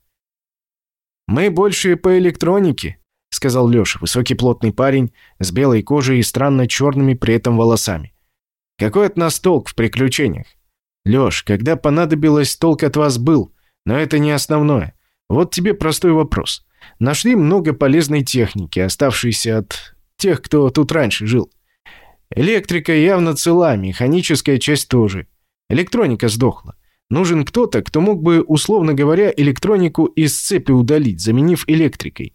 «Мы больше по электронике», — сказал Лёша, высокий плотный парень с белой кожей и странно черными при этом волосами. «Какой от нас толк в приключениях? Лёш, когда понадобилось, толк от вас был, но это не основное. Вот тебе простой вопрос. Нашли много полезной техники, оставшейся от тех, кто тут раньше жил. Электрика явно цела, механическая часть тоже. Электроника сдохла. Нужен кто-то, кто мог бы, условно говоря, электронику из цепи удалить, заменив электрикой.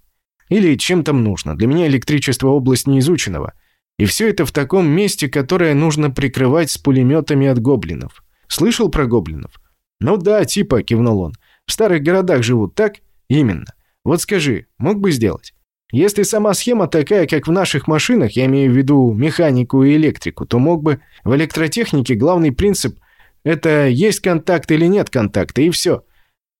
Или чем там нужно. Для меня электричество область неизученного. И все это в таком месте, которое нужно прикрывать с пулеметами от гоблинов. Слышал про гоблинов? Ну да, типа, кивнул он. В старых городах живут, так? Именно. Вот скажи, мог бы сделать? Если сама схема такая, как в наших машинах, я имею в виду механику и электрику, то мог бы в электротехнике главный принцип – это есть контакт или нет контакта, и все.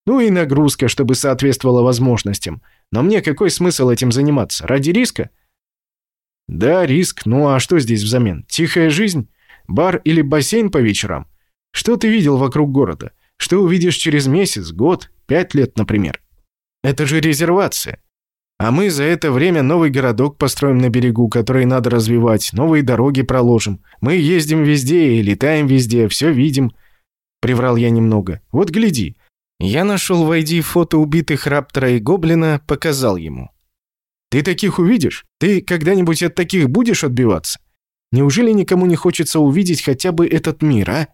Ну и нагрузка, чтобы соответствовала возможностям. Но мне какой смысл этим заниматься? Ради риска? Да, риск. Ну а что здесь взамен? Тихая жизнь? Бар или бассейн по вечерам? Что ты видел вокруг города? Что увидишь через месяц, год, пять лет, например? Это же резервация. А мы за это время новый городок построим на берегу, который надо развивать, новые дороги проложим. Мы ездим везде и летаем везде, все видим. Приврал я немного. Вот гляди. Я нашел в ID фото убитых Раптора и Гоблина, показал ему. Ты таких увидишь? Ты когда-нибудь от таких будешь отбиваться? Неужели никому не хочется увидеть хотя бы этот мир, а?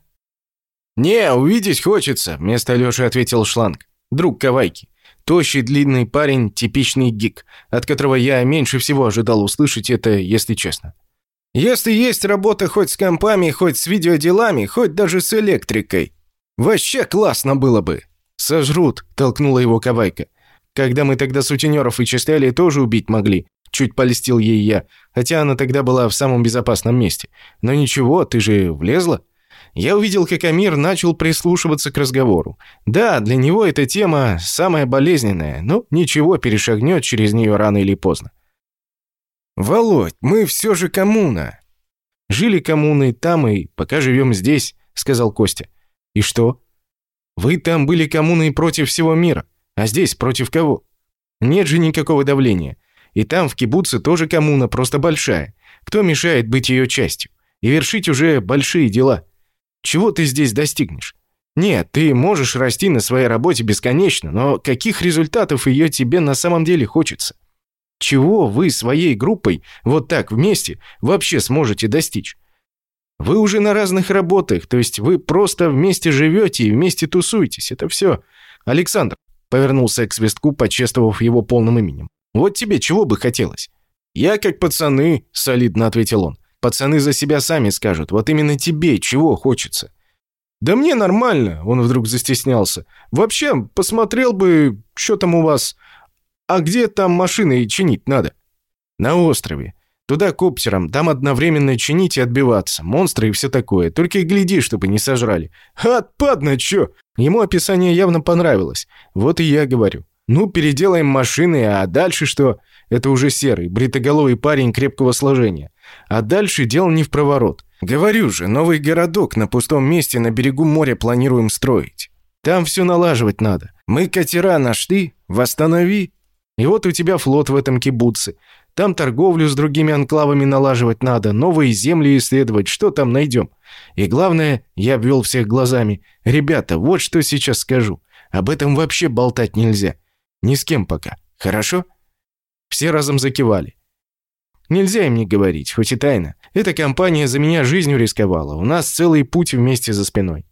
«Не, увидеть хочется», — вместо Лёши ответил Шланг. Друг Кавайки. Тощий, длинный парень, типичный гик, от которого я меньше всего ожидал услышать это, если честно. Если есть работа хоть с компами, хоть с видеоделами, хоть даже с электрикой. Вообще классно было бы. Сожрут, толкнула его Кавайка. Когда мы тогда сутенеров вычисляли, тоже убить могли. Чуть полистил ей я, хотя она тогда была в самом безопасном месте. Но ничего, ты же влезла. Я увидел, как Амир начал прислушиваться к разговору. Да, для него эта тема самая болезненная, но ничего, перешагнет через нее рано или поздно. «Володь, мы все же коммуна». «Жили коммуны там и пока живем здесь», — сказал Костя. «И что?» «Вы там были коммуной против всего мира, а здесь против кого?» «Нет же никакого давления. И там, в кибуце, тоже коммуна, просто большая. Кто мешает быть ее частью? И вершить уже большие дела?» Чего ты здесь достигнешь? Нет, ты можешь расти на своей работе бесконечно, но каких результатов ее тебе на самом деле хочется? Чего вы своей группой вот так вместе вообще сможете достичь? Вы уже на разных работах, то есть вы просто вместе живете и вместе тусуетесь, это все. Александр повернулся к свистку, почествовав его полным именем. Вот тебе чего бы хотелось? Я как пацаны, солидно ответил он. Пацаны за себя сами скажут. Вот именно тебе чего хочется?» «Да мне нормально», — он вдруг застеснялся. «Вообще, посмотрел бы, что там у вас. А где там машины чинить надо?» «На острове. Туда коптером, там одновременно чинить и отбиваться. Монстры и все такое. Только и гляди, чтобы не сожрали». «Отпадно, чё?» Ему описание явно понравилось. Вот и я говорю. «Ну, переделаем машины, а дальше что?» Это уже серый, бритоголовый парень крепкого сложения. А дальше дело не в проворот. Говорю же, новый городок на пустом месте на берегу моря планируем строить. Там все налаживать надо. Мы катера нашли, восстанови. И вот у тебя флот в этом кибуце. Там торговлю с другими анклавами налаживать надо, новые земли исследовать, что там найдем. И главное, я обвел всех глазами. Ребята, вот что сейчас скажу. Об этом вообще болтать нельзя. Ни с кем пока. Хорошо? Все разом закивали. Нельзя им не говорить, хоть и тайно. Эта компания за меня жизнью рисковала. У нас целый путь вместе за спиной.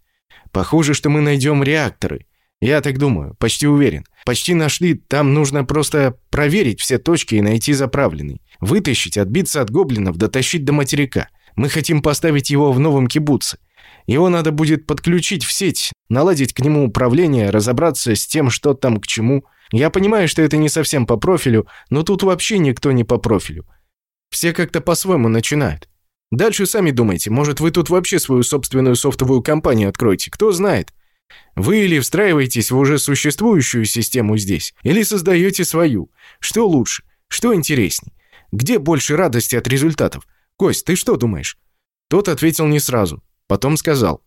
Похоже, что мы найдем реакторы. Я так думаю, почти уверен. Почти нашли, там нужно просто проверить все точки и найти заправленный. Вытащить, отбиться от гоблинов, дотащить до материка. Мы хотим поставить его в новом кибуце. Его надо будет подключить в сеть, наладить к нему управление, разобраться с тем, что там к чему. Я понимаю, что это не совсем по профилю, но тут вообще никто не по профилю. Все как-то по-своему начинают. Дальше сами думайте, может вы тут вообще свою собственную софтовую компанию откроете, кто знает. Вы или встраиваетесь в уже существующую систему здесь, или создаете свою. Что лучше? Что интересней? Где больше радости от результатов? Кость, ты что думаешь?» Тот ответил не сразу. Потом сказал.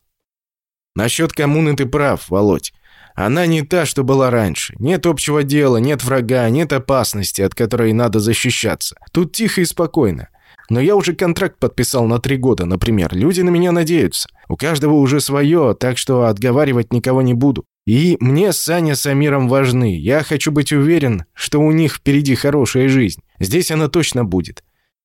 «Насчет коммуны ты прав, Володь. Она не та, что была раньше. Нет общего дела, нет врага, нет опасности, от которой надо защищаться. Тут тихо и спокойно. Но я уже контракт подписал на три года, например. Люди на меня надеются. У каждого уже свое, так что отговаривать никого не буду. И мне Саня с Амиром важны. Я хочу быть уверен, что у них впереди хорошая жизнь. Здесь она точно будет.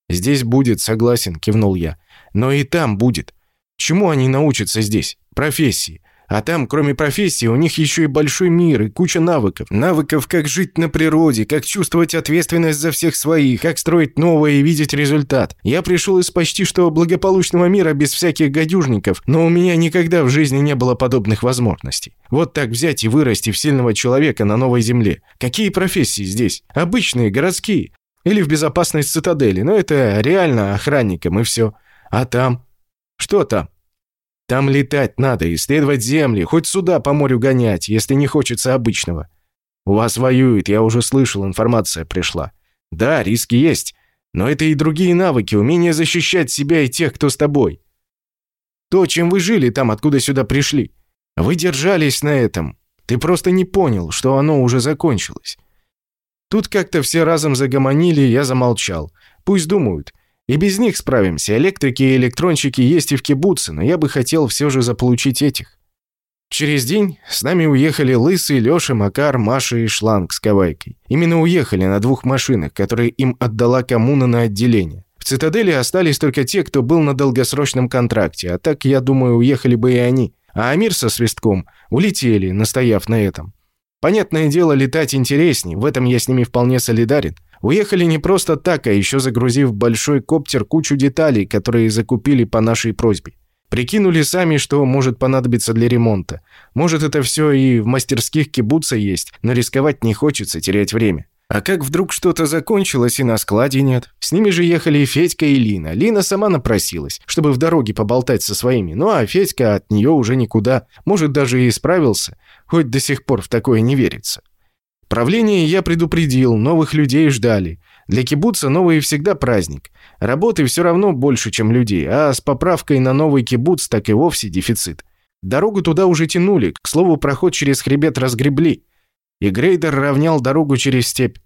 Здесь будет, согласен, кивнул я. Но и там будет. Чему они научатся здесь? Профессии. А там, кроме профессии, у них еще и большой мир и куча навыков. Навыков, как жить на природе, как чувствовать ответственность за всех своих, как строить новое и видеть результат. Я пришел из почти что благополучного мира без всяких гадюжников, но у меня никогда в жизни не было подобных возможностей. Вот так взять и вырасти в сильного человека на новой земле. Какие профессии здесь? Обычные, городские. Или в безопасность цитадели, но это реально охранником и все. А там? Что там? Там летать надо, исследовать земли, хоть сюда по морю гонять, если не хочется обычного. У вас воюют, я уже слышал, информация пришла. Да, риски есть, но это и другие навыки, умение защищать себя и тех, кто с тобой. То, чем вы жили там, откуда сюда пришли. Вы держались на этом. Ты просто не понял, что оно уже закончилось. Тут как-то все разом загомонили, я замолчал. Пусть думают. И без них справимся. Электрики и электронщики есть и в кибуце, но я бы хотел все же заполучить этих. Через день с нами уехали Лысый, Лёша, Макар, Маша и Шланг с Кавайкой. Именно уехали на двух машинах, которые им отдала коммуна на отделение. В цитадели остались только те, кто был на долгосрочном контракте, а так, я думаю, уехали бы и они. А Амир со Свистком улетели, настояв на этом. Понятное дело, летать интересней, в этом я с ними вполне солидарен. Уехали не просто так, а еще загрузив в большой коптер кучу деталей, которые закупили по нашей просьбе. Прикинули сами, что может понадобиться для ремонта. Может, это все и в мастерских кибуца есть, но рисковать не хочется, терять время. А как вдруг что-то закончилось и на складе нет? С ними же ехали и Федька, и Лина. Лина сама напросилась, чтобы в дороге поболтать со своими. Ну а Федька от нее уже никуда. Может, даже и исправился. Хоть до сих пор в такое не верится. Правление я предупредил, новых людей ждали. Для кибуца новый всегда праздник. Работы все равно больше, чем людей, а с поправкой на новый кибуц так и вовсе дефицит. Дорогу туда уже тянули, к слову, проход через хребет разгребли. И грейдер равнял дорогу через степь.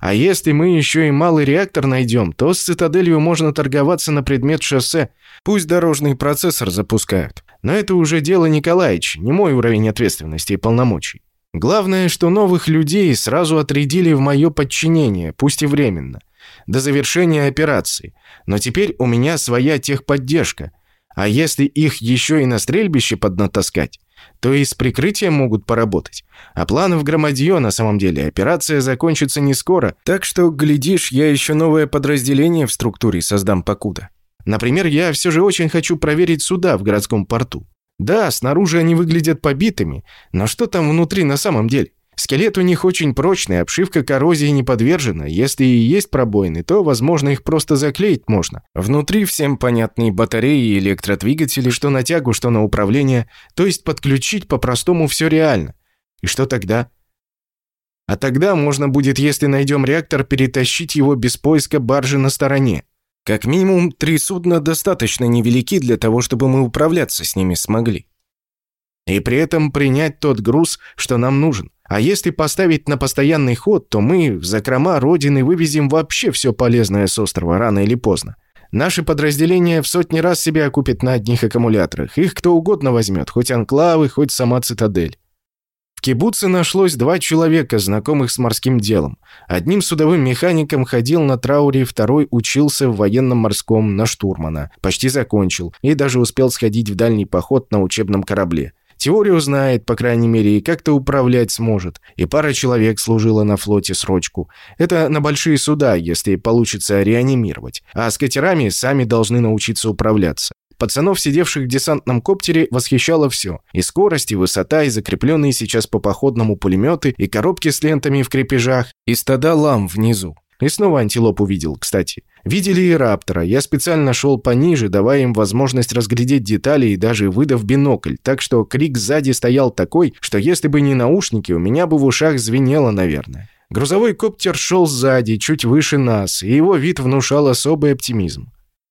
А если мы еще и малый реактор найдем, то с цитаделью можно торговаться на предмет шоссе. Пусть дорожный процессор запускают. Но это уже дело Николаевич, не мой уровень ответственности и полномочий. Главное, что новых людей сразу отрядили в мое подчинение, пусть и временно, до завершения операции. Но теперь у меня своя техподдержка. А если их еще и на стрельбище поднатаскать, то и с прикрытием могут поработать. А планов громадье на самом деле. Операция закончится не скоро, так что, глядишь, я еще новое подразделение в структуре создам покуда. Например, я все же очень хочу проверить суда в городском порту. Да, снаружи они выглядят побитыми, но что там внутри на самом деле? Скелет у них очень прочный, обшивка коррозии не подвержена. Если и есть пробоины, то, возможно, их просто заклеить можно. Внутри всем понятные батареи и электродвигатели, что на тягу, что на управление. То есть подключить по-простому все реально. И что тогда? А тогда можно будет, если найдем реактор, перетащить его без поиска баржи на стороне. Как минимум, три судна достаточно невелики для того, чтобы мы управляться с ними смогли. И при этом принять тот груз, что нам нужен. А если поставить на постоянный ход, то мы в закрома Родины вывезем вообще все полезное с острова рано или поздно. Наши подразделения в сотни раз себя окупят на одних аккумуляторах. Их кто угодно возьмет, хоть анклавы, хоть сама цитадель. В кибуце нашлось два человека, знакомых с морским делом. Одним судовым механиком ходил на трауре, второй учился в военном морском на штурмана. Почти закончил и даже успел сходить в дальний поход на учебном корабле. Теорию знает, по крайней мере, и как-то управлять сможет. И пара человек служила на флоте срочку. Это на большие суда, если получится реанимировать. А с катерами сами должны научиться управляться. Пацанов, сидевших в десантном коптере, восхищало все. И скорость, и высота, и закрепленные сейчас по походному пулеметы, и коробки с лентами в крепежах, и стада лам внизу. И снова антилоп увидел, кстати. Видели и раптора. Я специально шел пониже, давая им возможность разглядеть детали и даже выдав бинокль. Так что крик сзади стоял такой, что если бы не наушники, у меня бы в ушах звенело, наверное. Грузовой коптер шел сзади, чуть выше нас, и его вид внушал особый оптимизм.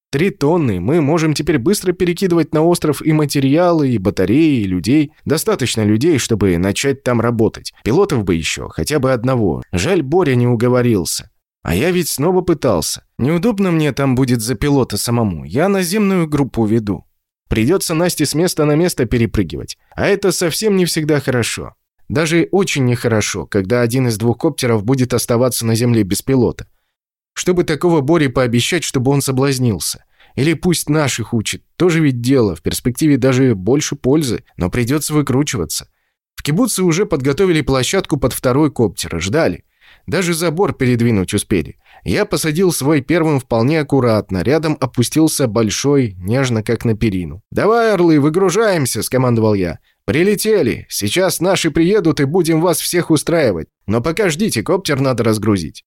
Три тонны. Мы можем теперь быстро перекидывать на остров и материалы, и батареи, и людей. Достаточно людей, чтобы начать там работать. Пилотов бы еще, хотя бы одного. Жаль, Боря не уговорился. А я ведь снова пытался. Неудобно мне там будет за пилота самому. Я наземную группу веду. Придется Насте с места на место перепрыгивать. А это совсем не всегда хорошо. Даже очень нехорошо, когда один из двух коптеров будет оставаться на земле без пилота. Чтобы такого Боре пообещать, чтобы он соблазнился. Или пусть наших учит. Тоже ведь дело, в перспективе даже больше пользы, но придется выкручиваться. В кибуце уже подготовили площадку под второй коптер, ждали. Даже забор передвинуть успели. Я посадил свой первым вполне аккуратно, рядом опустился большой, нежно как на перину. «Давай, орлы, выгружаемся!» – скомандовал я. «Прилетели! Сейчас наши приедут и будем вас всех устраивать. Но пока ждите, коптер надо разгрузить».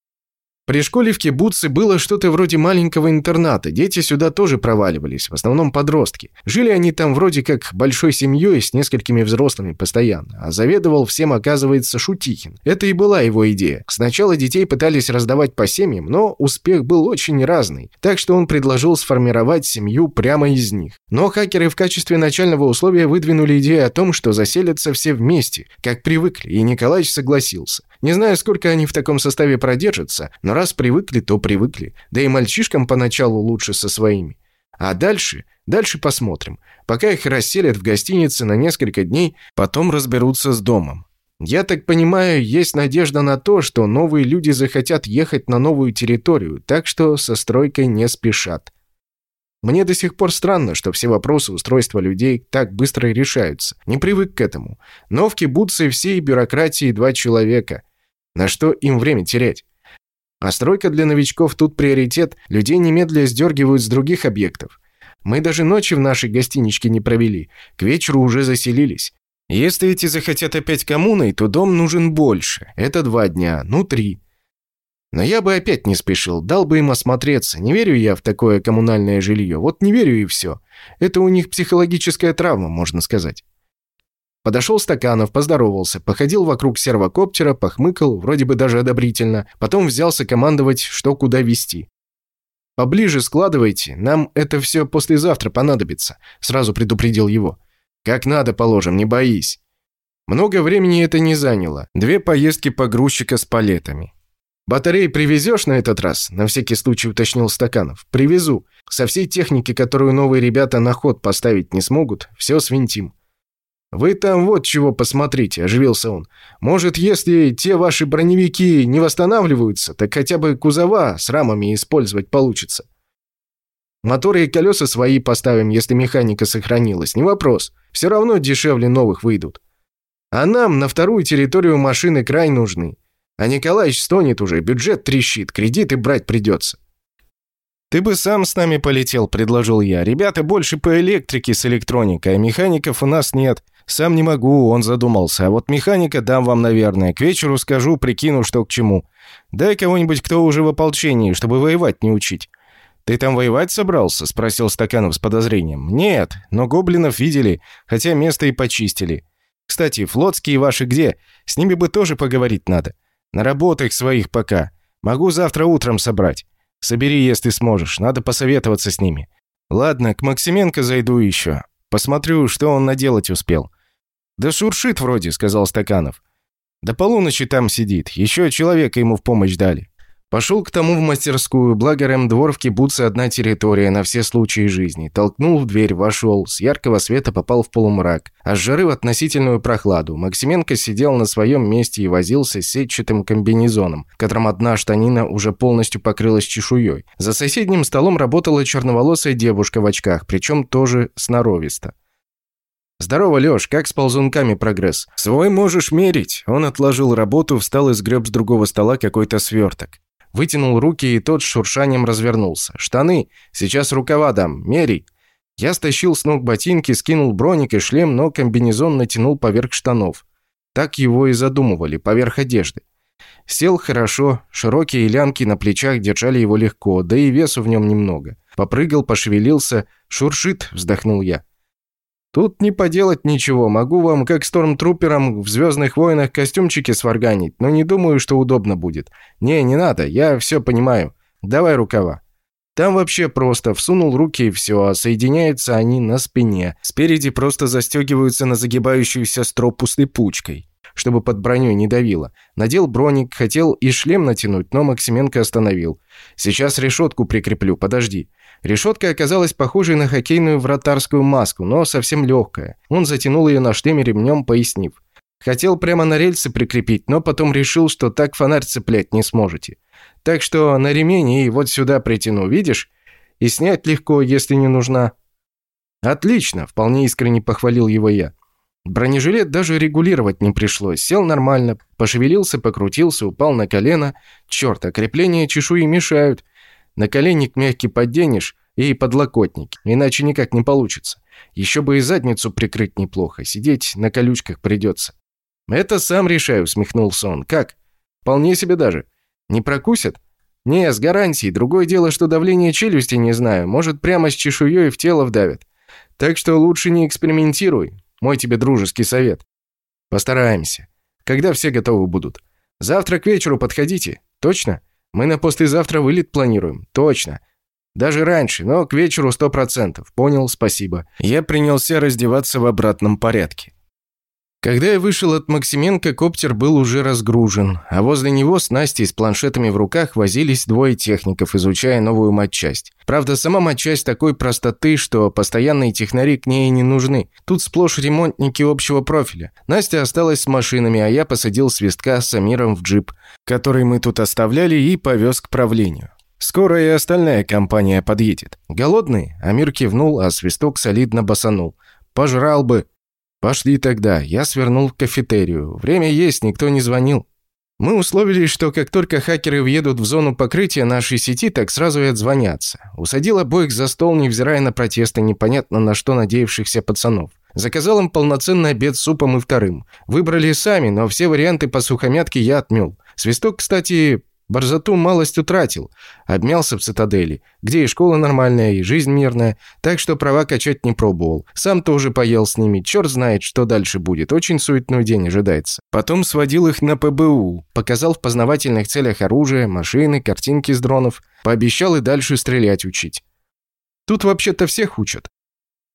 При школе в Кибуце было что-то вроде маленького интерната. Дети сюда тоже проваливались, в основном подростки. Жили они там вроде как большой семьей с несколькими взрослыми постоянно. А заведовал всем, оказывается, Шутихин. Это и была его идея. Сначала детей пытались раздавать по семьям, но успех был очень разный. Так что он предложил сформировать семью прямо из них. Но хакеры в качестве начального условия выдвинули идею о том, что заселятся все вместе, как привыкли, и Николаевич согласился. Не знаю, сколько они в таком составе продержатся, но раз привыкли, то привыкли. Да и мальчишкам поначалу лучше со своими. А дальше, дальше посмотрим. Пока их расселят в гостинице на несколько дней, потом разберутся с домом. Я так понимаю, есть надежда на то, что новые люди захотят ехать на новую территорию, так что со стройкой не спешат. Мне до сих пор странно, что все вопросы устройства людей так быстро решаются. Не привык к этому. Но в кибуце всей бюрократии два человека. На что им время терять? А для новичков тут приоритет, людей немедля сдергивают с других объектов. Мы даже ночи в нашей гостиничке не провели, к вечеру уже заселились. Если эти захотят опять коммуной, то дом нужен больше. Это два дня, ну три. Но я бы опять не спешил, дал бы им осмотреться. Не верю я в такое коммунальное жилье. Вот не верю и все. Это у них психологическая травма, можно сказать. Подошел Стаканов, поздоровался, походил вокруг сервокоптера, похмыкал, вроде бы даже одобрительно, потом взялся командовать, что куда вести. «Поближе складывайте, нам это все послезавтра понадобится», — сразу предупредил его. «Как надо положим, не боись». Много времени это не заняло. Две поездки погрузчика с палетами. «Батареи привезешь на этот раз?» – на всякий случай уточнил Стаканов. «Привезу. Со всей техники, которую новые ребята на ход поставить не смогут, все свинтим. «Вы там вот чего посмотрите», – оживился он. «Может, если те ваши броневики не восстанавливаются, так хотя бы кузова с рамами использовать получится. Моторы и колеса свои поставим, если механика сохранилась, не вопрос. Все равно дешевле новых выйдут. А нам на вторую территорию машины край нужны. А Николаевич стонет уже, бюджет трещит, кредиты брать придется». «Ты бы сам с нами полетел», – предложил я. «Ребята больше по электрике с электроникой, а механиков у нас нет. «Сам не могу», — он задумался. «А вот механика дам вам, наверное. К вечеру скажу, прикину, что к чему. Дай кого-нибудь, кто уже в ополчении, чтобы воевать не учить». «Ты там воевать собрался?» — спросил Стаканов с подозрением. «Нет, но гоблинов видели, хотя место и почистили. Кстати, флотские ваши где? С ними бы тоже поговорить надо. На работах своих пока. Могу завтра утром собрать. Собери, если сможешь. Надо посоветоваться с ними. Ладно, к Максименко зайду еще. Посмотрю, что он наделать успел. «Да шуршит вроде», — сказал Стаканов. До полуночи там сидит. Еще человека ему в помощь дали. Пошел к тому в мастерскую, благо Рэм-двор в кибуце одна территория на все случаи жизни. Толкнул в дверь, вошел, с яркого света попал в полумрак, а с жары в относительную прохладу. Максименко сидел на своем месте и возился с сетчатым комбинезоном, которым одна штанина уже полностью покрылась чешуей. За соседним столом работала черноволосая девушка в очках, причем тоже сноровисто. «Здорово, Лёш, как с ползунками прогресс?» «Свой можешь мерить». Он отложил работу, встал и сгреб с другого стола какой-то сверток. Вытянул руки, и тот с шуршанием развернулся. «Штаны! Сейчас рукава дам! Мерей!» Я стащил с ног ботинки, скинул броник и шлем, но комбинезон натянул поверх штанов. Так его и задумывали, поверх одежды. Сел хорошо, широкие лямки на плечах держали его легко, да и весу в нем немного. Попрыгал, пошевелился. «Шуршит!» – вздохнул я. Тут не поделать ничего, могу вам, как стормтруперам в «Звездных войнах» костюмчики сварганить, но не думаю, что удобно будет. Не, не надо, я все понимаю. Давай рукава. Там вообще просто, всунул руки и все, а соединяются они на спине. Спереди просто застегиваются на загибающуюся стропу с липучкой, чтобы под броней не давило. Надел броник, хотел и шлем натянуть, но Максименко остановил. Сейчас решетку прикреплю, подожди. Решетка оказалась похожей на хоккейную вратарскую маску, но совсем легкая. Он затянул ее на шлеме ремнем, пояснив. Хотел прямо на рельсы прикрепить, но потом решил, что так фонарь цеплять не сможете. Так что на ремень и вот сюда притяну, видишь? И снять легко, если не нужна. Отлично, вполне искренне похвалил его я. Бронежилет даже регулировать не пришлось. Сел нормально, пошевелился, покрутился, упал на колено. Черт, а чешуи мешают. Наколенник мягкий подденешь и подлокотники, иначе никак не получится. Еще бы и задницу прикрыть неплохо, сидеть на колючках придется. «Это сам решаю», — усмехнулся он. «Как? Вполне себе даже. Не прокусят?» «Не, с гарантией. Другое дело, что давление челюсти не знаю. Может, прямо с чешуей в тело вдавят. Так что лучше не экспериментируй. Мой тебе дружеский совет. Постараемся. Когда все готовы будут? Завтра к вечеру подходите. Точно?» Мы на послезавтра вылет планируем. Точно. Даже раньше, но к вечеру сто процентов. Понял, спасибо. Я принялся раздеваться в обратном порядке. Когда я вышел от Максименко, коптер был уже разгружен, а возле него с Настей с планшетами в руках возились двое техников, изучая новую матчасть. Правда, сама матчасть такой простоты, что постоянные технари к ней не нужны. Тут сплошь ремонтники общего профиля. Настя осталась с машинами, а я посадил свистка с Амиром в джип, который мы тут оставляли, и повез к правлению. Скоро и остальная компания подъедет. Голодный? Амир кивнул, а свисток солидно басанул. Пожрал бы. «Пошли тогда». Я свернул в кафетерию. Время есть, никто не звонил. Мы условились, что как только хакеры въедут в зону покрытия нашей сети, так сразу и отзвонятся. Усадил обоих за стол, невзирая на протесты, непонятно на что надеявшихся пацанов. Заказал им полноценный обед с супом и вторым. Выбрали сами, но все варианты по сухомятке я отмел. Свисток, кстати, Борзоту малость утратил, обмялся в цитадели, где и школа нормальная, и жизнь мирная, так что права качать не пробовал. Сам тоже поел с ними, черт знает, что дальше будет, очень суетной день ожидается. Потом сводил их на ПБУ, показал в познавательных целях оружие, машины, картинки с дронов, пообещал и дальше стрелять учить. Тут вообще-то всех учат.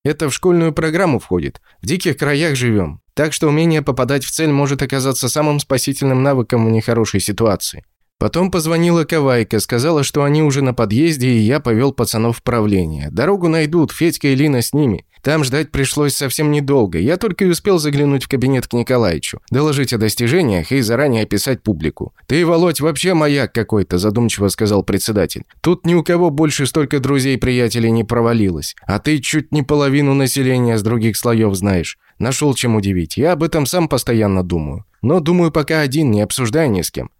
Это в школьную программу входит. В диких краях живем. Так что умение попадать в цель может оказаться самым спасительным навыком в нехорошей ситуации. Потом позвонила Кавайка, сказала, что они уже на подъезде, и я повел пацанов в правление. Дорогу найдут, Федька и Лина с ними. Там ждать пришлось совсем недолго. Я только и успел заглянуть в кабинет к Николаевичу, доложить о достижениях и заранее описать публику. «Ты, Володь, вообще маяк какой-то», – задумчиво сказал председатель. «Тут ни у кого больше столько друзей-приятелей не провалилось. А ты чуть не половину населения с других слоев знаешь. Нашел чем удивить. Я об этом сам постоянно думаю. Но думаю пока один, не обсуждая ни с кем.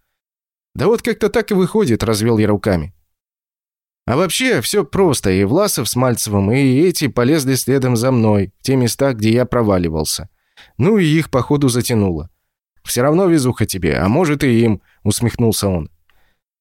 «Да вот как-то так и выходит», – развел я руками. А вообще, все просто, и Власов с Мальцевым, и эти полезли следом за мной, в те места, где я проваливался. Ну и их, походу, затянуло. «Все равно везуха тебе, а может и им», — усмехнулся он.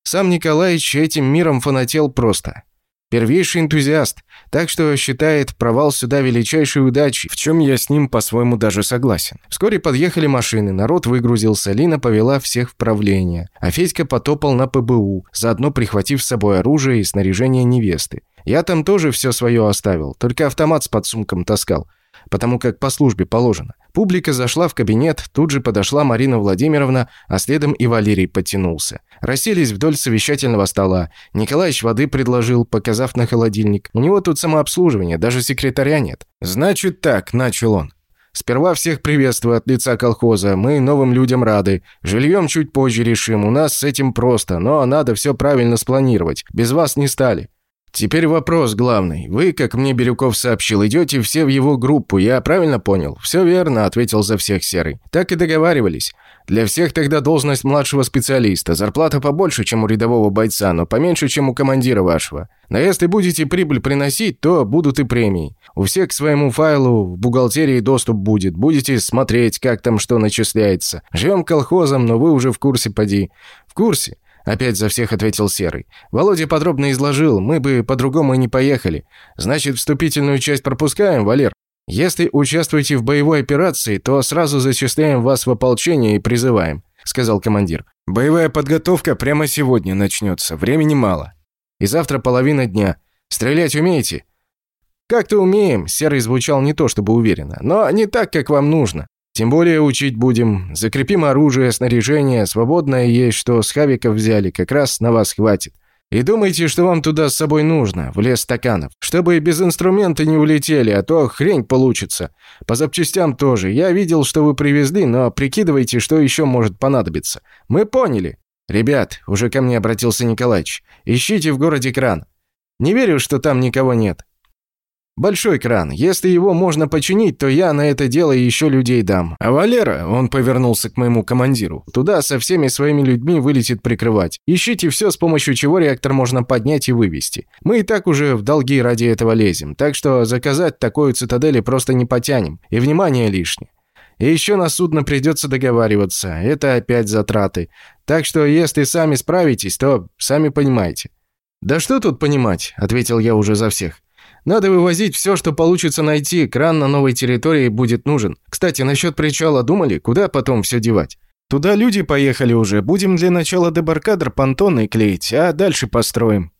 Сам Николаевич этим миром фанател просто. Первейший энтузиаст, так что считает провал сюда величайшей удачей, в чем я с ним по-своему даже согласен. Вскоре подъехали машины, народ выгрузился, Лина повела всех в правление, а Федька потопал на ПБУ, заодно прихватив с собой оружие и снаряжение невесты. Я там тоже все свое оставил, только автомат с подсумком таскал. Потому как по службе положено. Публика зашла в кабинет, тут же подошла Марина Владимировна, а следом и Валерий подтянулся. Расселись вдоль совещательного стола. Николаевич воды предложил, показав на холодильник. У него тут самообслуживание, даже секретаря нет. «Значит так», — начал он. Сперва всех приветствую от лица колхоза. Мы новым людям рады. Жильем чуть позже решим. У нас с этим просто, но надо все правильно спланировать. Без вас не стали. Теперь вопрос главный. Вы, как мне Бирюков сообщил, идете все в его группу, я правильно понял? Все верно, ответил за всех Серый. Так и договаривались. Для всех тогда должность младшего специалиста. Зарплата побольше, чем у рядового бойца, но поменьше, чем у командира вашего. Но если будете прибыль приносить, то будут и премии. У всех к своему файлу в бухгалтерии доступ будет. Будете смотреть, как там что начисляется. Живем колхозом, но вы уже в курсе поди. В курсе? Опять за всех ответил Серый. Володя подробно изложил, мы бы по-другому и не поехали. Значит, вступительную часть пропускаем, Валер? Если участвуете в боевой операции, то сразу зачисляем вас в ополчение и призываем», — сказал командир. «Боевая подготовка прямо сегодня начнется, времени мало. И завтра половина дня. Стрелять умеете?» «Как-то умеем», — Серый звучал не то чтобы уверенно, «но не так, как вам нужно. Тем более учить будем. Закрепим оружие, снаряжение, свободное есть, что с хавиков взяли, как раз на вас хватит. И думайте, что вам туда с собой нужно, в лес стаканов. Чтобы без инструмента не улетели, а то хрень получится. По запчастям тоже. Я видел, что вы привезли, но прикидывайте, что еще может понадобиться. Мы поняли. Ребят, уже ко мне обратился Николаевич, ищите в городе кран. Не верю, что там никого нет. Большой кран. Если его можно починить, то я на это дело еще людей дам. А Валера, он повернулся к моему командиру, туда со всеми своими людьми вылетит прикрывать. Ищите все, с помощью чего реактор можно поднять и вывести. Мы и так уже в долги ради этого лезем, так что заказать такую цитадели просто не потянем. И внимание лишнее. И еще на судно придется договариваться. Это опять затраты. Так что если сами справитесь, то сами понимаете. «Да что тут понимать?» – ответил я уже за всех. Надо вывозить все, что получится найти, кран на новой территории будет нужен. Кстати, насчет причала думали, куда потом все девать? Туда люди поехали уже, будем для начала дебаркадр понтонный клеить, а дальше построим.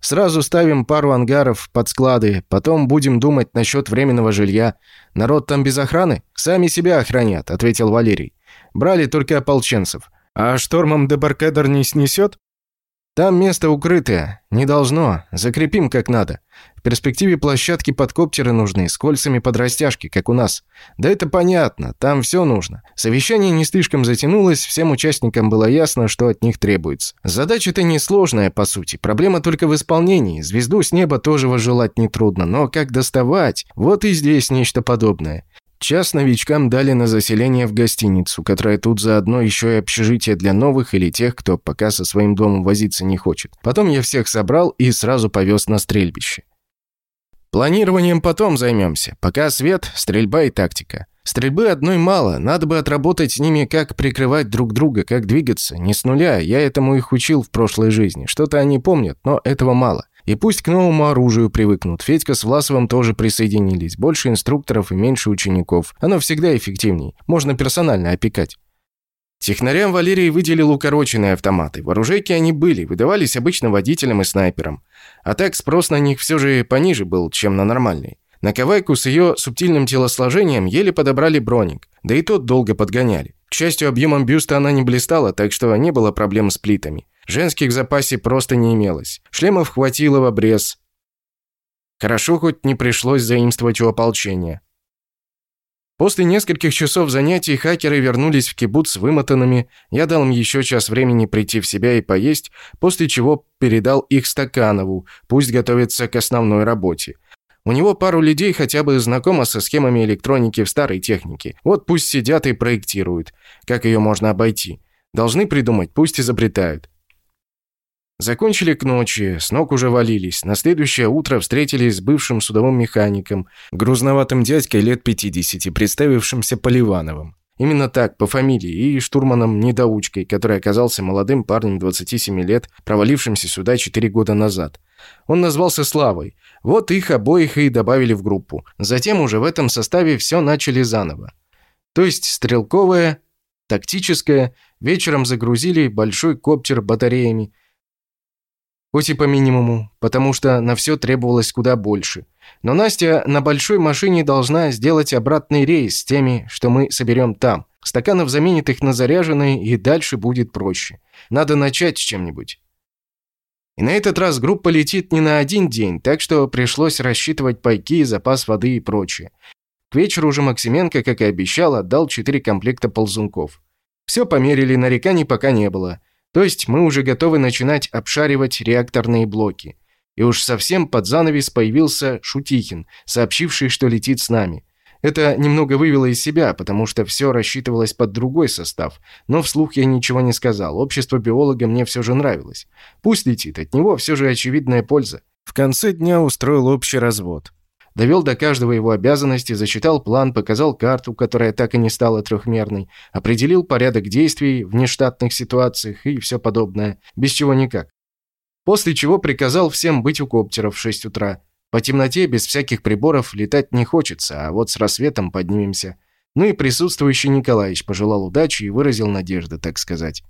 Сразу ставим пару ангаров под склады, потом будем думать насчет временного жилья. Народ там без охраны? Сами себя охранят, ответил Валерий. Брали только ополченцев. А штормом дебаркадр не снесет? Там место укрытое. Не должно. Закрепим как надо. В перспективе площадки под коптеры нужны, с кольцами под растяжки, как у нас. Да это понятно, там все нужно. Совещание не слишком затянулось, всем участникам было ясно, что от них требуется. Задача-то несложная, по сути. Проблема только в исполнении. Звезду с неба тоже возжелать нетрудно, но как доставать? Вот и здесь нечто подобное. Час новичкам дали на заселение в гостиницу, которая тут заодно еще и общежитие для новых или тех, кто пока со своим домом возиться не хочет. Потом я всех собрал и сразу повез на стрельбище. Планированием потом займемся. Пока свет, стрельба и тактика. Стрельбы одной мало, надо бы отработать с ними, как прикрывать друг друга, как двигаться. Не с нуля, я этому их учил в прошлой жизни. Что-то они помнят, но этого мало. И пусть к новому оружию привыкнут. Федька с Власовым тоже присоединились. Больше инструкторов и меньше учеников. Оно всегда эффективней. Можно персонально опекать. Технарям Валерий выделил укороченные автоматы. В оружейке они были, выдавались обычно водителям и снайперам. А так спрос на них все же пониже был, чем на нормальные. На Кавайку с ее субтильным телосложением еле подобрали броник, да и тот долго подгоняли. К счастью, объемом бюста она не блистала, так что не было проблем с плитами. Женских в запасе просто не имелось. Шлемов хватило в обрез. Хорошо, хоть не пришлось заимствовать у ополчения. После нескольких часов занятий хакеры вернулись в кибуц вымотанными. Я дал им еще час времени прийти в себя и поесть, после чего передал их Стаканову, пусть готовится к основной работе. У него пару людей хотя бы знакомо со схемами электроники в старой технике. Вот пусть сидят и проектируют, как ее можно обойти. Должны придумать, пусть изобретают. Закончили к ночи, с ног уже валились. На следующее утро встретились с бывшим судовым механиком, грузноватым дядькой лет 50, представившимся Поливановым. Именно так, по фамилии, и штурманом-недоучкой, который оказался молодым парнем 27 лет, провалившимся сюда 4 года назад. Он назвался Славой. Вот их обоих и добавили в группу. Затем уже в этом составе все начали заново. То есть стрелковое, тактическое, вечером загрузили большой коптер батареями, Хоть и по минимуму, потому что на все требовалось куда больше. Но Настя на большой машине должна сделать обратный рейс с теми, что мы соберем там. Стаканов заменит их на заряженные, и дальше будет проще. Надо начать с чем-нибудь. И на этот раз группа летит не на один день, так что пришлось рассчитывать пайки, запас воды и прочее. К вечеру уже Максименко, как и обещал, отдал четыре комплекта ползунков. Все померили, нареканий пока не было – то есть мы уже готовы начинать обшаривать реакторные блоки. И уж совсем под занавес появился Шутихин, сообщивший, что летит с нами. Это немного вывело из себя, потому что все рассчитывалось под другой состав. Но вслух я ничего не сказал. Общество биолога мне все же нравилось. Пусть летит, от него все же очевидная польза. В конце дня устроил общий развод довел до каждого его обязанности, засчитал план, показал карту, которая так и не стала трехмерной, определил порядок действий в нештатных ситуациях и все подобное, без чего никак. После чего приказал всем быть у коптеров в 6 утра. По темноте, без всяких приборов, летать не хочется, а вот с рассветом поднимемся. Ну и присутствующий Николаевич пожелал удачи и выразил надежды, так сказать.